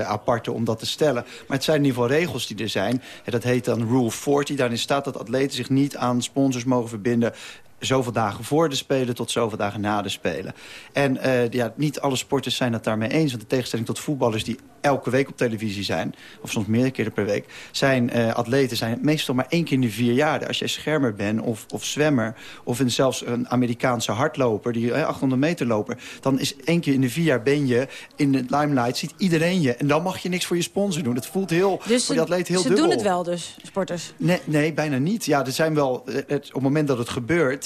aparte om dat te stellen. Maar het zijn in ieder geval regels die er zijn. En dat heet dan Rule 40. Daarin staat dat atleten zich niet aan sponsors mogen verbinden zoveel dagen voor de Spelen tot zoveel dagen na de Spelen. En eh, ja, niet alle sporters zijn het daarmee eens. Want in tegenstelling tot voetballers die elke week op televisie zijn... of soms meerdere keren per week... zijn eh, atleten zijn meestal maar één keer in de vier jaar. Als jij schermer bent of, of zwemmer... of een, zelfs een Amerikaanse hardloper, die eh, 800 meter loper... dan is één keer in de vier jaar ben je in de limelight, ziet iedereen je. En dan mag je niks voor je sponsor doen. Het voelt heel, Dus voor die atleet heel ze dubbel. doen het wel dus, sporters. Nee, nee, bijna niet. Ja, er zijn wel, eh, het, op het moment dat het gebeurt...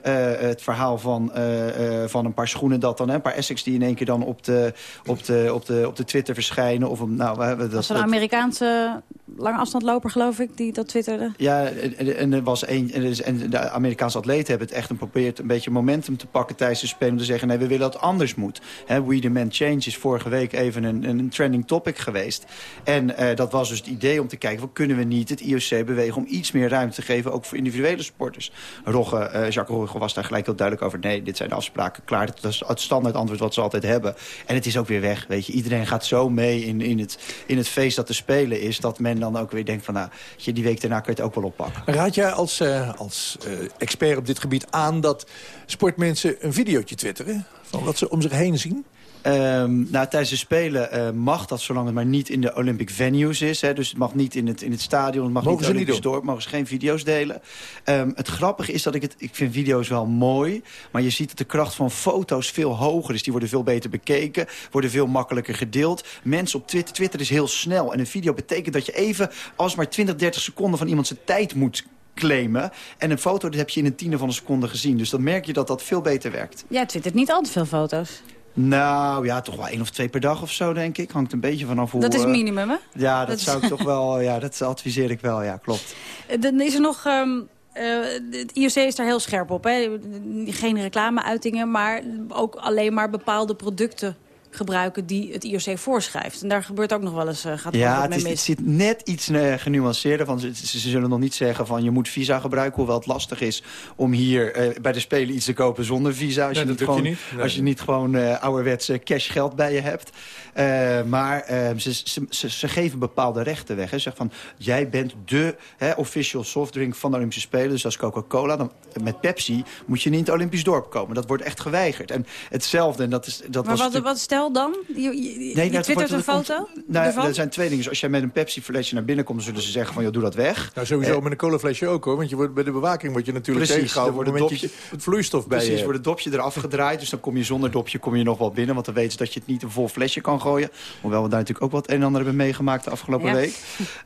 het verhaal van, eh, eh, van een paar schoenen dat dan... Hè, een paar Essex die in één keer dan op de, op de, op de, op de Twitter verschijnen. Of een, nou, we hebben dat, is een Amerikaanse lange afstandloper, geloof ik, die dat twitterde. ja, en, er was en er is- en de Amerikaanse atleten hebben het echt een probeert een beetje momentum te pakken tijdens de spelen. Om te zeggen, nee, we willen dat het anders moet. Hè, We the Man Change is vorige week even een, een trending topic geweest. En eh, dat was dus het idee om te kijken, wat kunnen we niet het IOC bewegen om iets meer ruimte te geven, ook voor individuele sporters. Rogge, eh, Jacques Was daar gelijk heel duidelijk over. Nee, dit zijn afspraken, klaar. Dat is het standaard antwoord wat ze altijd hebben. En het is ook weer weg, weet je. Iedereen gaat zo mee in, in, het, in het feest dat te spelen is, dat men dan ook weer denkt van, nou, je, die week daarna kun je het ook wel oppakken. Raad jij als, eh, als eh, expert op dit gebied aan dat sportmensen een videootje twitteren? Van wat ze om zich heen zien? Ehm, nou, tijdens de Spelen eh, mag dat, zolang het maar niet in de Olympic venues is. Hè, dus het mag niet in het, in het stadion, het mag Mogen niet in het Olympisch dorp, mogen ze geen video's delen. Ehm, het grappige is dat ik het, ik vind video's wel mooi, maar je ziet dat de kracht van foto's veel hoger is. Die worden veel beter bekeken, worden veel makkelijker gedeeld. Mensen op Twitter, Twitter is heel snel. En een video betekent dat je even, als maar 20, 30 seconden van iemand zijn tijd moet claimen. En een foto dat heb je in een tiende van een seconde gezien. Dus dan merk je dat dat veel beter werkt. Ja, twittert niet al te veel foto's. Nou ja, toch wel één of twee per dag of zo, denk ik. Hangt een beetje vanaf hoe... Dat is eh, minimum, hè? Ja, dat, Dat is- zou ik toch wel... Ja, dat adviseer ik wel, ja, klopt. Eh, Dan is er nog... ehm, eh, het IOC is daar heel scherp op. Hè? Geen reclameuitingen, maar ook alleen maar bepaalde producten gebruiken die het IOC voorschrijft. En daar gebeurt ook nog wel eens, eh, gaat Ja, het, mee is, het zit net iets eh, genuanceerder. Van, ze, ze zullen nog niet zeggen van je moet visa gebruiken. Hoewel het lastig is om hier eh, bij de Spelen iets te kopen zonder visa. Als Nee, je niet je gewoon, niet. Nee. als je niet gewoon eh ouderwetse cash geld bij je hebt. Eh, maar ze, ze, ze, ze geven bepaalde rechten weg. Hè. Ze zeggen van jij bent de hè, official softdrink van de Olympische Spelen. Dus als Coca-Cola. Dan, met Pepsi moet je niet in het Olympisch dorp komen. Dat wordt echt geweigerd. En hetzelfde. En dat is, dat Maar was wat stel dan? Je, je, je Nee, dat twittert wordt- een dat komt- foto Nou, ervan? er zijn twee dingen. Dus als jij met een Pepsi-flesje naar binnen komt... dan zullen ze zeggen van, joh, doe dat weg. Nou, sowieso Eh, met een colaflesje ook hoor. Want je wordt, bij de bewaking word je natuurlijk Precies, tegengehouden... het wordt dat je het vloeistof bij je Precies, hebt. wordt het dopje eraf gedraaid. Dus dan kom je zonder dopje kom je nog wel binnen. Want dan weten ze dat je het niet een vol flesje kan gooien. Hoewel we daar natuurlijk ook wat een en ander hebben meegemaakt de afgelopen Ja. week.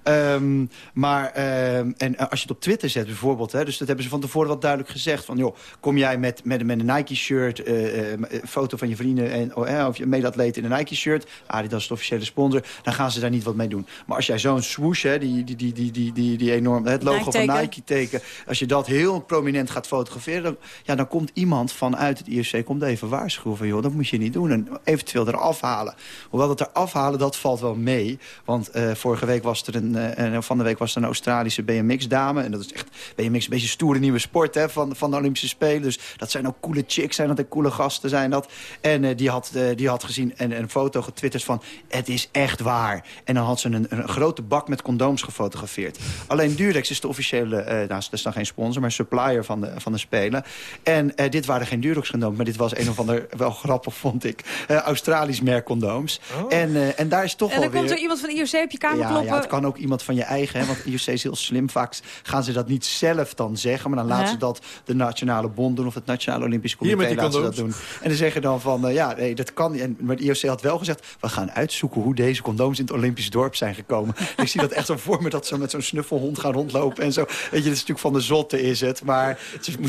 Ehm, maar, ehm, en eh, als je het op Twitter zet bijvoorbeeld... Hè, dus dat hebben ze van tevoren wat duidelijk gezegd. Van, joh, kom jij met, met, met een Nike-shirt... eh, eh, foto van je vrienden en, oh, eh, of je medeatleet in een Nike-shirt... Adidas is de officiële sponsor, dan gaan ze daar niet wat mee doen. Maar als jij zo'n swoosh, hè, die, die, die, die, die, die, die enorm, het logo van Nike-teken. Nike teken. Als je dat heel prominent gaat fotograferen... dan, ja, dan komt iemand vanuit het IOC komt even waarschuwen van... joh, dat moet je niet doen en eventueel eraf halen. Hoewel dat eraf halen, dat valt wel mee. Want eh, vorige week was er een, en van de week was er een Australische BMX-dame. En dat is echt BMX een beetje een stoere nieuwe sport hè, van, van de Olympische Spelen. Dus dat zijn ook coole chicks, zijn dat en coole gasten zijn dat. En eh, die, had, die had gezien en een foto getwitterd van... het is echt waar. En dan had ze een, een grote bak met condooms gefotografeerd. Alleen Durex is de officiële, eh nou, dat is dan geen sponsor, maar supplier van de, van de Spelen. En eh, dit waren geen Durex condooms, maar dit was een of ander, wel grappig vond ik, eh, Australisch merk condooms. En, eh, en daar is toch en dan komt weer... er iemand van de IOC op je kamer Ja, kloppen. ja, het kan ook iemand van je eigen. Hè, want IOC is heel slim. Vaak gaan ze dat niet zelf dan zeggen. Maar dan laten ze dat de Nationale Bond doen. Of het Nationale Olympisch Comité laten ze dat doen. En dan zeggen dan van, ja, nee, dat kan niet. En, maar de IOC had wel gezegd, we gaan uitzoeken hoe deze condooms in het Olympisch dorp zijn gekomen. ik zie dat echt zo voor me, dat ze met zo'n snuffelhond gaan rondlopen en zo. Weet je, dat is natuurlijk van de zotte is het. Maar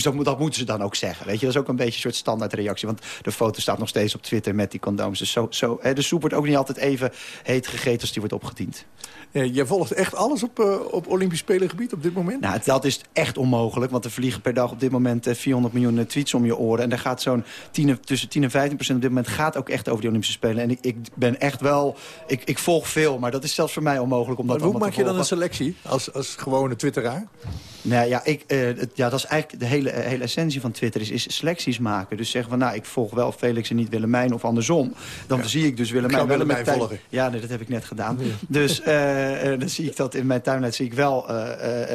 dat, dat moeten ze dan ook zeggen. Weet je, dat is ook een beetje een soort standaardreactie. Want de foto staat nog steeds op Twitter met die condooms. Dus zo, zo, hè, de soep wordt ook niet altijd even heet gegeten als die wordt opgediend. Ja, jij volgt echt alles op, eh, op Olympisch Spelengebied op dit moment? Nou, dat is echt onmogelijk, want er vliegen per dag op dit moment eh, 400 miljoen eh, tweets om je oren. En daar gaat zo'n 10 en- tussen 10 en 15 procent op dit moment gaat ook echt over die Olympische Spelen. En ik, ik ben echt wel, ik, ik volg veel, maar dat is zelfs voor mij onmogelijk om dat Maar hoe allemaal maak je te dan een volgen. selectie als, als gewone twitteraar? Nou ja, ik, eh, het- ja, dat is eigenlijk de hele, eh, hele essentie van Twitter, is, is selecties maken. Dus zeggen van, nou, ik volg wel Felix en niet Willemijn of andersom. Dan zie ik dus Willemijn Ik Willemijn tuin- volgen. Ja, nee, dat heb ik net gedaan. Dus eh, dan zie ik dat in mijn tuinlijn zie ik wel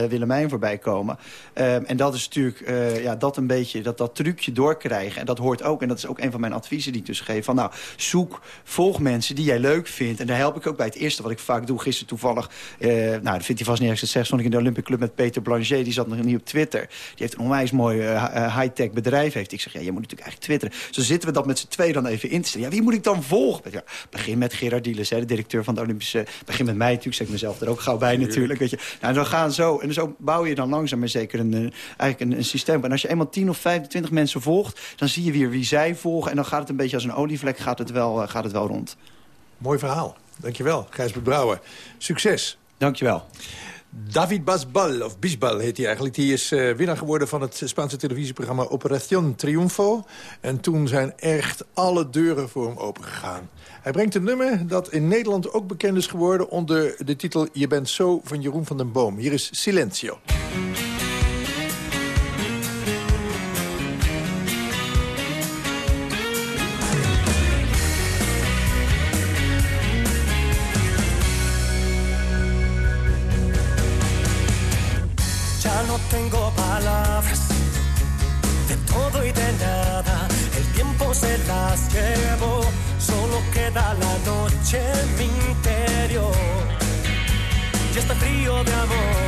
Willemijn voorbij komen. Ehm, en dat is natuurlijk ja, dat een beetje, dat, dat trucje doorkrijgen. En dat hoort ook, en dat is ook een van mijn adviezen die ik dus geef. Van nou, zoek, volg mensen die jij leuk vindt. En daar help ik ook bij het eerste wat ik vaak doe. Gisteren toevallig, nou, dat vindt hij vast niet het zegt, stond ik in de Olympic Club met Peter Blanchet. Die zat nog niet op Twitter. Die heeft een onwijs mooi eh, eh, high-tech bedrijf. Heeft. Ik zeg, ja, je moet natuurlijk eigenlijk twitteren. Zo zitten we dat met z'n twee dan even in te stellen. Ja, wie moet ik dan volgen? Ja, begin met Gerard Dielis, hè, de directeur van de Olympische... Begin met mij natuurlijk, zeg ik mezelf er ook gauw bij natuurlijk. Weet je. Nou, en dan gaan zo, en zo bouw je dan langzaam maar zeker een, eh, eigenlijk een, een systeem. En als je eenmaal 10 of 25 mensen volgt... dan zie je weer wie zij volgen. En dan gaat het een beetje als een olievlek gaat het wel, gaat het wel rond. Mooi verhaal. Dankjewel, Gijsbert Brouwer. Succes. Dankjewel. David Basbal, of Bisbal heet hij eigenlijk... die is eh, winnaar geworden van het Spaanse televisieprogramma Operación Triunfo. En toen zijn echt alle deuren voor hem opengegaan. Hij brengt een nummer dat in Nederland ook bekend is geworden... onder de titel Je bent zo van Jeroen van den Boom. Hier is Silencio. Noche en mi interior. Y este frío de amor.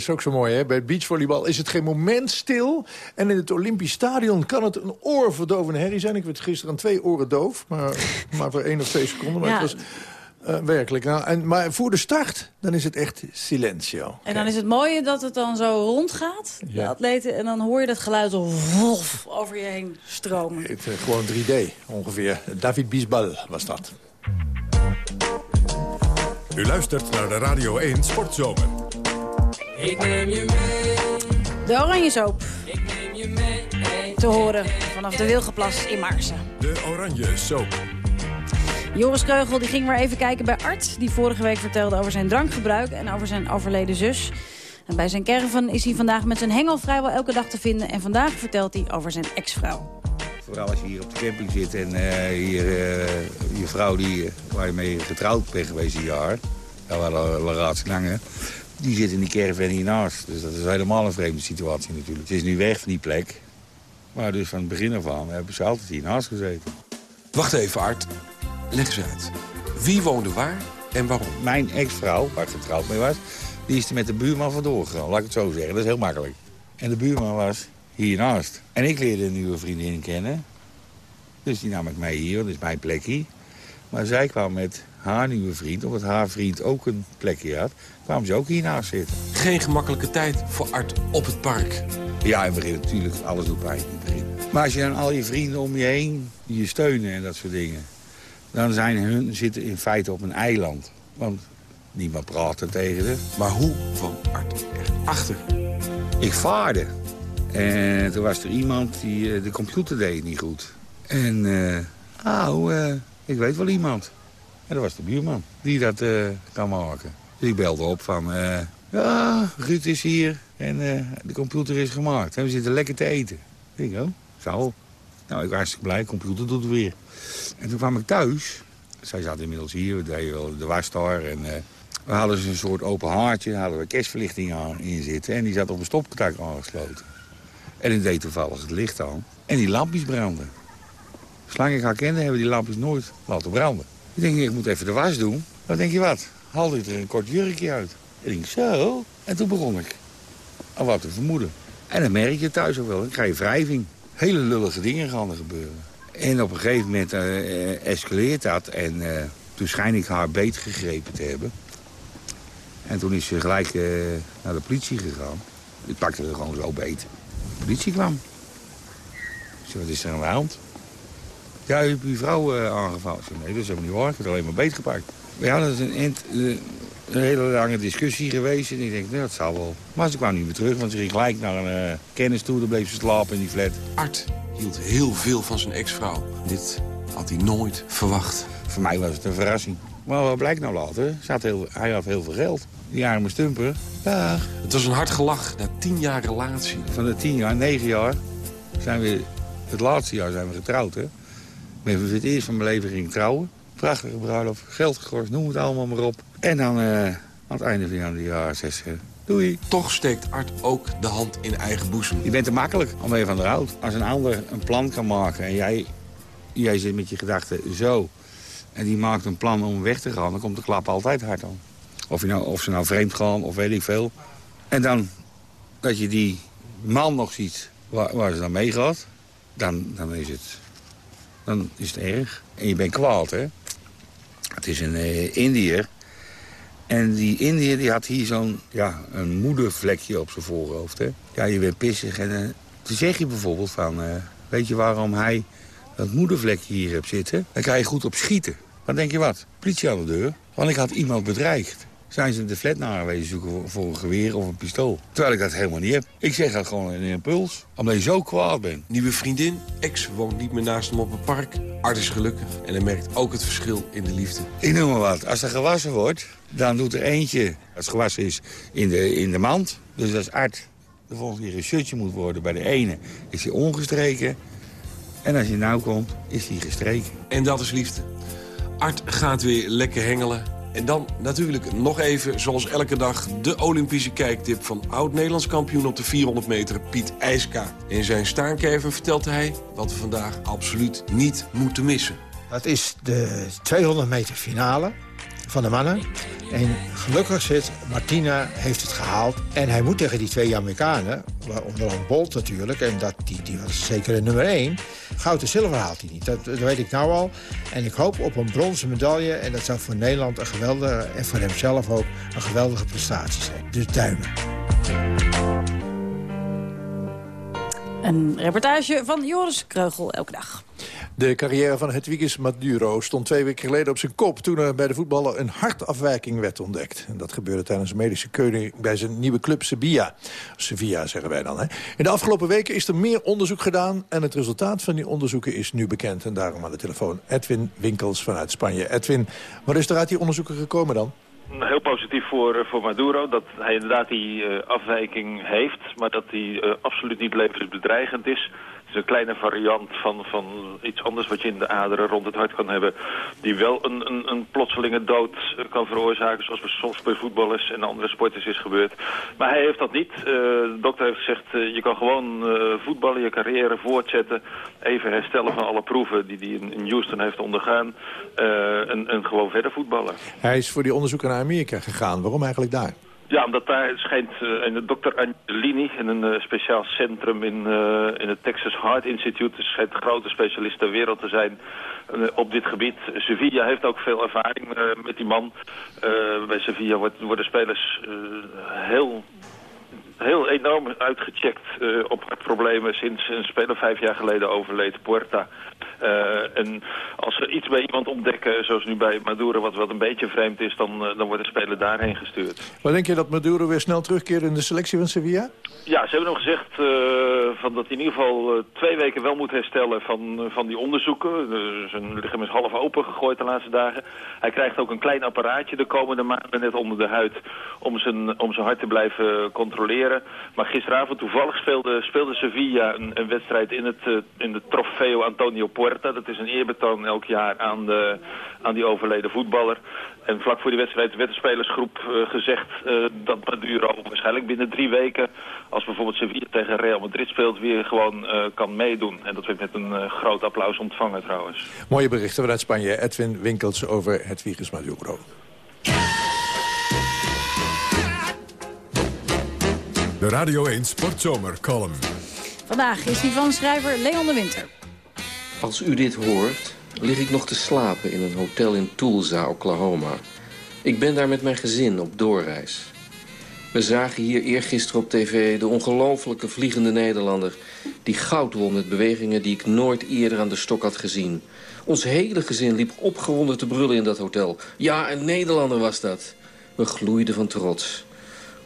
Is ook zo mooi, hè? Bij beachvolleybal is het geen moment stil. En in het Olympisch Stadion kan het een oorverdovende herrie zijn. Ik werd gisteren aan twee oren doof, maar, maar voor één of twee seconden. Maar Ja. het was eh, werkelijk. Nou, en, maar voor de start, dan is het echt silencio. En dan is het mooie dat het dan zo rondgaat, de Ja. atleten. En dan hoor je dat geluid zo wolf over je heen stromen. Het, eh, gewoon 3D ongeveer. David Bisbal was dat. U luistert naar de Radio 1 Sportzomer. Ik neem je mee, De Oranje Soap ik neem je mee. te horen vanaf de Wilgenplas in Maarsen. De Oranje Soap. Joris Kreugel die ging maar even kijken bij Art... die vorige week vertelde over zijn drankgebruik en over zijn overleden zus. En bij zijn caravan is hij vandaag met zijn hengel vrijwel elke dag te vinden... en vandaag vertelt hij over zijn ex-vrouw. Vooral als je hier op de camping zit en eh, hier eh, je vrouw die, eh, waar je mee getrouwd bent geweest een jaar, ja, wel een lange, die zit in die caravan hiernaast. Dus dat is helemaal een vreemde situatie natuurlijk. Het is nu weg van die plek, maar dus van het begin af aan hebben ze altijd hiernaast gezeten. Wacht even, Art. Leg eens uit. Wie woonde waar en waarom? Mijn ex-vrouw, waar ik getrouwd mee was, die is er met de buurman vandoor gegaan. Laat ik het zo zeggen, dat is heel makkelijk. En de buurman was hiernaast. En ik leerde een nieuwe vriendin kennen. Dus die nam ik mee hier, dat is mijn plekje. Maar zij kwam met haar nieuwe vriend, omdat haar vriend ook een plekje had... kwamen ze ook hiernaast zitten. Geen gemakkelijke tijd voor Art op het park. Ja, in het begin natuurlijk, alles doet pijn in het begin. Maar als je dan al je vrienden om je heen, die je steunen en dat soort dingen... dan zijn hun zitten in feite op een eiland. Want niemand praat er tegen ze. Maar hoe kwam Art erachter? Ik vaarde. En toen was er iemand die eh, de computer deed niet goed. En, eh, ik weet wel iemand. En dat was de buurman die dat eh, kan maken. Dus ik belde op van, eh, ja, Ruud is hier en eh, de computer is gemaakt. En we zitten lekker te eten. Ik denk, oh, zo. Nou, ik was hartstikke blij, de computer doet het weer. En toen kwam ik thuis. Zij zat inmiddels hier, we deden wel de was. En we hadden een soort open haartje, hadden we kerstverlichting aan in zitten. En die zat op een stopcontact aangesloten. En ik deed toevallig het licht aan. En die lampjes branden. Zolang ik haar kende, hebben die lampjes nooit laten branden. Ik denk, ik moet even de was doen. Dan denk je wat? Haalde ik er een kort jurkje uit. Ik zo. En toen begon ik al wat te vermoeden. En dan merk je thuis ook wel, dan krijg je wrijving. Hele lullige dingen gaan er gebeuren. En op een gegeven moment eh, escaleert dat. En eh, toen schijn ik haar beet gegrepen te hebben. En toen is ze gelijk eh, naar de politie gegaan. Ik pakte er gewoon zo beet. De politie kwam. Ik zei, wat is er aan de hand? Ja, u hebt uw vrouw eh, aangevallen. Nee, dat is helemaal niet waar. Ik heb het alleen maar beet gepakt. Ja, dat is een, eind- eh, een hele lange discussie geweest. En ik denk, nou, dat zal wel. Maar ze kwam niet meer terug, want ze ging gelijk naar een eh, kennis toe. Dan bleef ze slapen in die flat. Art hield heel veel van zijn ex-vrouw. Dit had hij nooit verwacht. Voor mij was het een verrassing. Maar wat blijkt nou later? Had heel, hij had heel veel geld. Die arme stumper. Dag. Het was een hard gelach na tien jaar relatie. Van de tien jaar, negen jaar, zijn we... Het laatste jaar zijn we getrouwd, hè. Ik ben voor het eerst van mijn leven ging trouwen. Prachtige bruiloft, geld gegorst, noem het allemaal maar op. En dan eh, aan het einde van de jaren zes, eh, doei. Toch steekt Art ook de hand in eigen boezem. Je bent te makkelijk, ben je van de oud. Als een ander een plan kan maken en jij, jij zit met je gedachten zo... en die maakt een plan om weg te gaan, dan komt de klap altijd hard aan. Of, je nou, of ze nou vreemd gaan, of weet ik veel. En dan dat je die man nog ziet waar, waar ze dan meegaat... Dan, dan, is het, dan is het erg. En je bent kwaad, hè. Het is een eh, Indiër. En die Indiër die had hier zo'n ja, een moedervlekje op zijn voorhoofd. Hè? Ja, je bent pissig. En eh, toen zeg je bijvoorbeeld van... eh, weet je waarom hij dat moedervlekje hier heeft zitten? Dan kan je goed op schieten. Dan denk je wat? Politie aan de deur. Want ik had iemand bedreigd. Zijn ze de flat naar geweest zoeken voor, voor een geweer of een pistool. Terwijl ik dat helemaal niet heb. Ik zeg dat gewoon in een impuls. Omdat je zo kwaad bent. Nieuwe vriendin, ex woont niet meer naast hem op het park. Art is gelukkig en hij merkt ook het verschil in de liefde. Ik noem maar wat. Als er gewassen wordt, dan doet er eentje... als het gewassen is, in de, in de mand. Dus als Art de volgende keer een shirtje moet worden bij de ene... is hij ongestreken. En als hij nou komt, is hij gestreken. En dat is liefde. Art gaat weer lekker hengelen. En dan natuurlijk nog even, zoals elke dag... de Olympische kijktip van oud-Nederlands kampioen op de 400 meter Piet IJska. In zijn staarnkerven vertelt hij wat we vandaag absoluut niet moeten missen. Dat is de 200 meter finale van de mannen. En gelukkig zit Martina heeft het gehaald. En hij moet tegen die twee Amerikanen, waaronder ook Bolt natuurlijk... en dat, die, die was zeker de nummer 1. Goud en zilver haalt hij niet, dat, dat weet ik nou al. En ik hoop op een bronzen medaille. En dat zou voor Nederland een geweldige, en voor hemzelf ook... een geweldige prestatie zijn. Dus duimen. Een reportage van Joris Kreugel elke dag. De carrière van Hedwiges Maduro stond twee weken geleden op zijn kop... toen er bij de voetballer een hartafwijking werd ontdekt. En dat gebeurde tijdens een medische keuring bij zijn nieuwe club Sevilla. Sevilla zeggen wij dan. Hè. In de afgelopen weken is er meer onderzoek gedaan... en het resultaat van die onderzoeken is nu bekend. En daarom aan de telefoon Edwin Winkels vanuit Spanje. Edwin, wat is er uit die onderzoeken gekomen dan? Heel positief voor, eh, voor Maduro dat hij inderdaad die eh, afwijking heeft, maar dat die eh, absoluut niet levensbedreigend is. Een kleine variant van, van iets anders wat je in de aderen rond het hart kan hebben, die wel een, een, een plotselinge dood eh, kan veroorzaken, zoals soms bij voetballers en andere sporters is gebeurd. Maar hij heeft dat niet. Eh, de dokter heeft gezegd, eh, je kan gewoon voetballen, je carrière voortzetten, even herstellen van alle proeven die hij in, Houston heeft ondergaan en, en gewoon verder voetballen. Hij is voor die onderzoeken naar Amerika gegaan. Waarom eigenlijk daar? Ja, omdat daar schijnt uh, een dokter Angelini in een eh, speciaal centrum in, eh, in het Texas Heart Institute, dus schijnt de grote specialist ter wereld te zijn eh, op dit gebied. Sevilla heeft ook veel ervaring eh, met die man. Eh, bij Sevilla worden spelers eh, heel heel enorm uitgecheckt eh, op hartproblemen sinds een speler vijf jaar geleden overleed, Puerta. Eh, en als ze iets bij iemand ontdekken, zoals nu bij Maduro, wat, wat een beetje vreemd is, dan, eh, dan wordt de speler daarheen gestuurd. Wat denk je dat Maduro weer snel terugkeert in de selectie van Sevilla? Ja, ze hebben hem gezegd eh, van dat hij in ieder geval twee weken wel moet herstellen van, van die onderzoeken. Zijn lichaam is half open gegooid de laatste dagen. Hij krijgt ook een klein apparaatje de komende maanden net onder de huid om zijn, om zijn hart te blijven controleren. Maar gisteravond toevallig speelde, speelde Sevilla een, een wedstrijd in, het, in de Trofeo Antonio Puerta. Dat is een eerbetoon elk jaar aan, de, aan die overleden voetballer. En vlak voor die wedstrijd werd de spelersgroep eh, gezegd eh, dat Maduro waarschijnlijk binnen drie weken, als bijvoorbeeld Sevilla tegen Real Madrid speelt, weer gewoon eh, kan meedoen. En dat werd met een eh, groot applaus ontvangen trouwens. Mooie berichten vanuit Spanje. Edwin Winkels over het virus Maduro. De Radio 1 Sportzomer column. Vandaag is die van schrijver Leon de Winter. Als u dit hoort, lig ik nog te slapen in een hotel in Tulsa, Oklahoma. Ik ben daar met mijn gezin op doorreis. We zagen hier eergisteren op tv de ongelofelijke vliegende Nederlander... die goud won met bewegingen die ik nooit eerder aan de stok had gezien. Ons hele gezin liep opgewonden te brullen in dat hotel. Ja, een Nederlander was dat. We gloeiden van trots.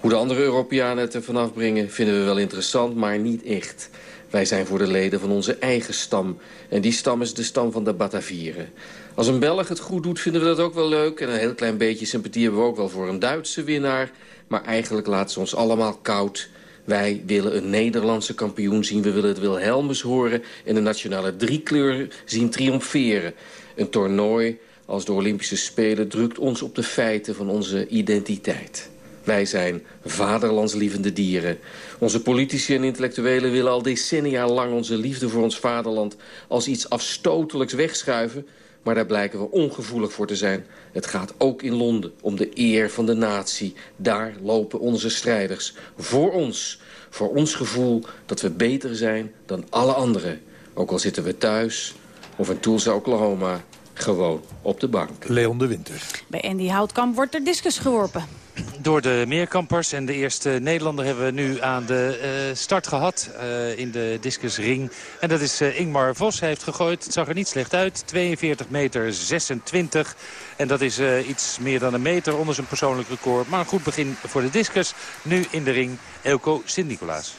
Hoe de andere Europeanen het er vanaf brengen vinden we wel interessant, maar niet echt. Wij zijn voor de leden van onze eigen stam. En die stam is de stam van de Batavieren. Als een Belg het goed doet, vinden we dat ook wel leuk. En een heel klein beetje sympathie hebben we ook wel voor een Duitse winnaar. Maar eigenlijk laat ze ons allemaal koud. Wij willen een Nederlandse kampioen zien. We willen het Wilhelmus horen en de nationale driekleur zien triomferen. Een toernooi als de Olympische Spelen drukt ons op de feiten van onze identiteit. Wij zijn vaderlandslievende dieren. Onze politici en intellectuelen willen al decennia lang onze liefde voor ons vaderland als iets afstotelijks wegschuiven. Maar daar blijken we ongevoelig voor te zijn. Het gaat ook in Londen om de eer van de natie. Daar lopen onze strijders. Voor ons. Voor ons gevoel dat we beter zijn dan alle anderen. Ook al zitten we thuis of in Tulsa, Oklahoma. Gewoon op de bank. Leon de Winter. Bij Andy Houtkamp wordt er discus geworpen. Door de meerkampers en de eerste Nederlander hebben we nu aan de eh, start gehad eh, in de discusring. En dat is eh, Ingmar Vos. Hij heeft gegooid. Het zag er niet slecht uit. 42 meter 26. En dat is iets meer dan een meter onder zijn persoonlijk record. Maar een goed begin voor de discus. Nu in de ring Elko Sint-Nicolaas.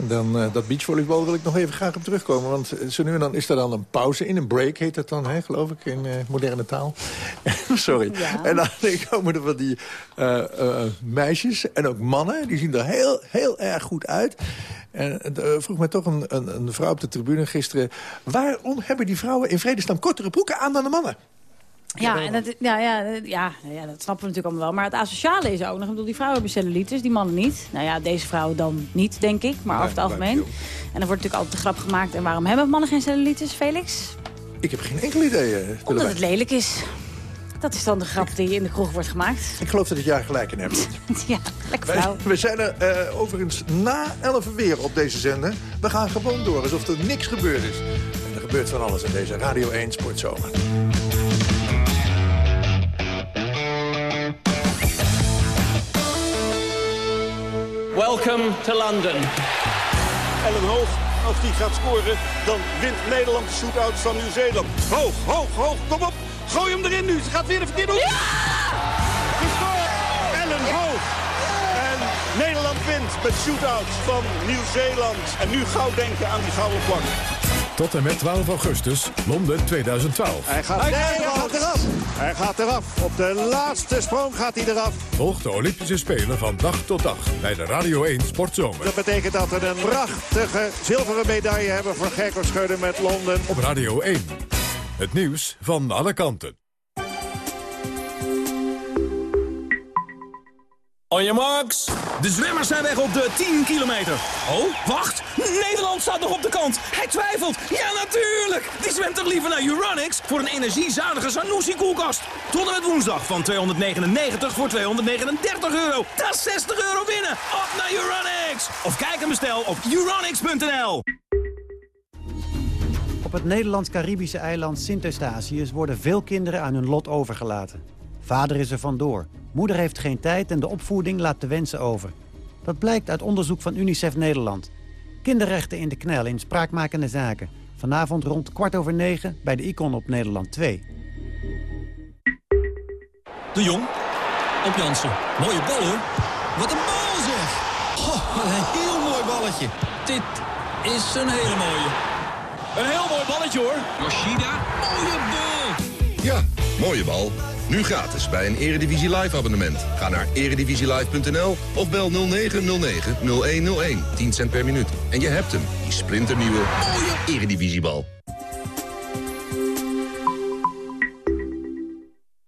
En dan eh, dat beachvolleybal wil ik nog even graag op terugkomen. Want eh, zo nu en dan is er dan een pauze in, een break heet dat dan, hè, geloof ik, in eh, moderne taal. Sorry. En dan komen er van die meisjes en ook mannen, die zien er heel, heel erg goed uit. En vroeg mij toch een, een, een vrouw op de tribune gisteren... waarom hebben die vrouwen in vredesnaam kortere broeken aan dan de mannen? Ja, en dat, ja, ja, ja, ja, dat snappen we natuurlijk allemaal wel. Maar het asociale is ook nog... Ik bedoel, die vrouwen hebben cellulitis, die mannen niet. Nou ja, deze vrouwen dan niet, denk ik. Maar over het algemeen. En dan wordt natuurlijk altijd de grap gemaakt... en waarom hebben mannen geen cellulitis, Felix? Ik heb geen enkel idee. Uh, Omdat het lelijk is. Dat is dan de grap die in de kroeg wordt gemaakt. Ik geloof dat ik jaar gelijk in heb. ja, lekker flauw. We zijn er uh, overigens na 11 weer op deze zender. We gaan gewoon door, alsof er niks gebeurd is. En er gebeurt van alles in deze Radio 1 Sportzomer. Welcome to London. Ellen Hoog, als die gaat scoren, dan wint Nederland de shootouts van Nieuw-Zeeland. Hoog, hoog, hoog, kom op. Gooi hem erin nu. Ze gaat weer de verkeerde hoek. Ja! Gescoord! Ellen Hoog. En Nederland wint met shootouts van Nieuw-Zeeland. En nu gauw denken aan die gouden plank. Tot en met 12 augustus, Londen 2012. Hij gaat, hij gaat eraf. Hij gaat eraf. Op de laatste sprong gaat hij eraf. Volg de Olympische Spelen van dag tot dag bij de Radio 1 Sportzomer. Dat betekent dat we een prachtige zilveren medaille hebben voor Gerko Schudden met Londen. Op Radio 1. Het nieuws van alle kanten. On your marks. De zwemmers zijn weg op de 10 kilometer. Oh, wacht. Nederland staat nog op de kant. Hij twijfelt. Ja, natuurlijk. Die zwemt toch liever naar Uranix voor een energiezuinige Sanusi-koelkast. Tot en met woensdag van 299 voor 239 euro. Dat is 60 euro winnen. Op naar Uranix. Of kijk en bestel op uranix.nl. Op het Nederlands-Caribische eiland Sint-Eustatius worden veel kinderen aan hun lot overgelaten. Vader is er vandoor. Moeder heeft geen tijd en de opvoeding laat de wensen over. Dat blijkt uit onderzoek van UNICEF Nederland. Kinderrechten in de knel in spraakmakende zaken. Vanavond rond kwart over negen bij de Icon op Nederland 2. De Jong. Op Jansen. Mooie bal hoor. Wat een bal zeg. Oh, wat een heel mooi balletje. Dit is een hele mooie. Een heel mooi balletje hoor. Yoshida. Mooie bal. Ja, mooie bal. Nu gratis bij een Eredivisie Live abonnement. Ga naar eredivisielive.nl of bel 0909-0101. 10 cent per minuut. En je hebt hem, die splinternieuwe Eredivisiebal.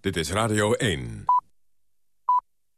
Dit is Radio 1.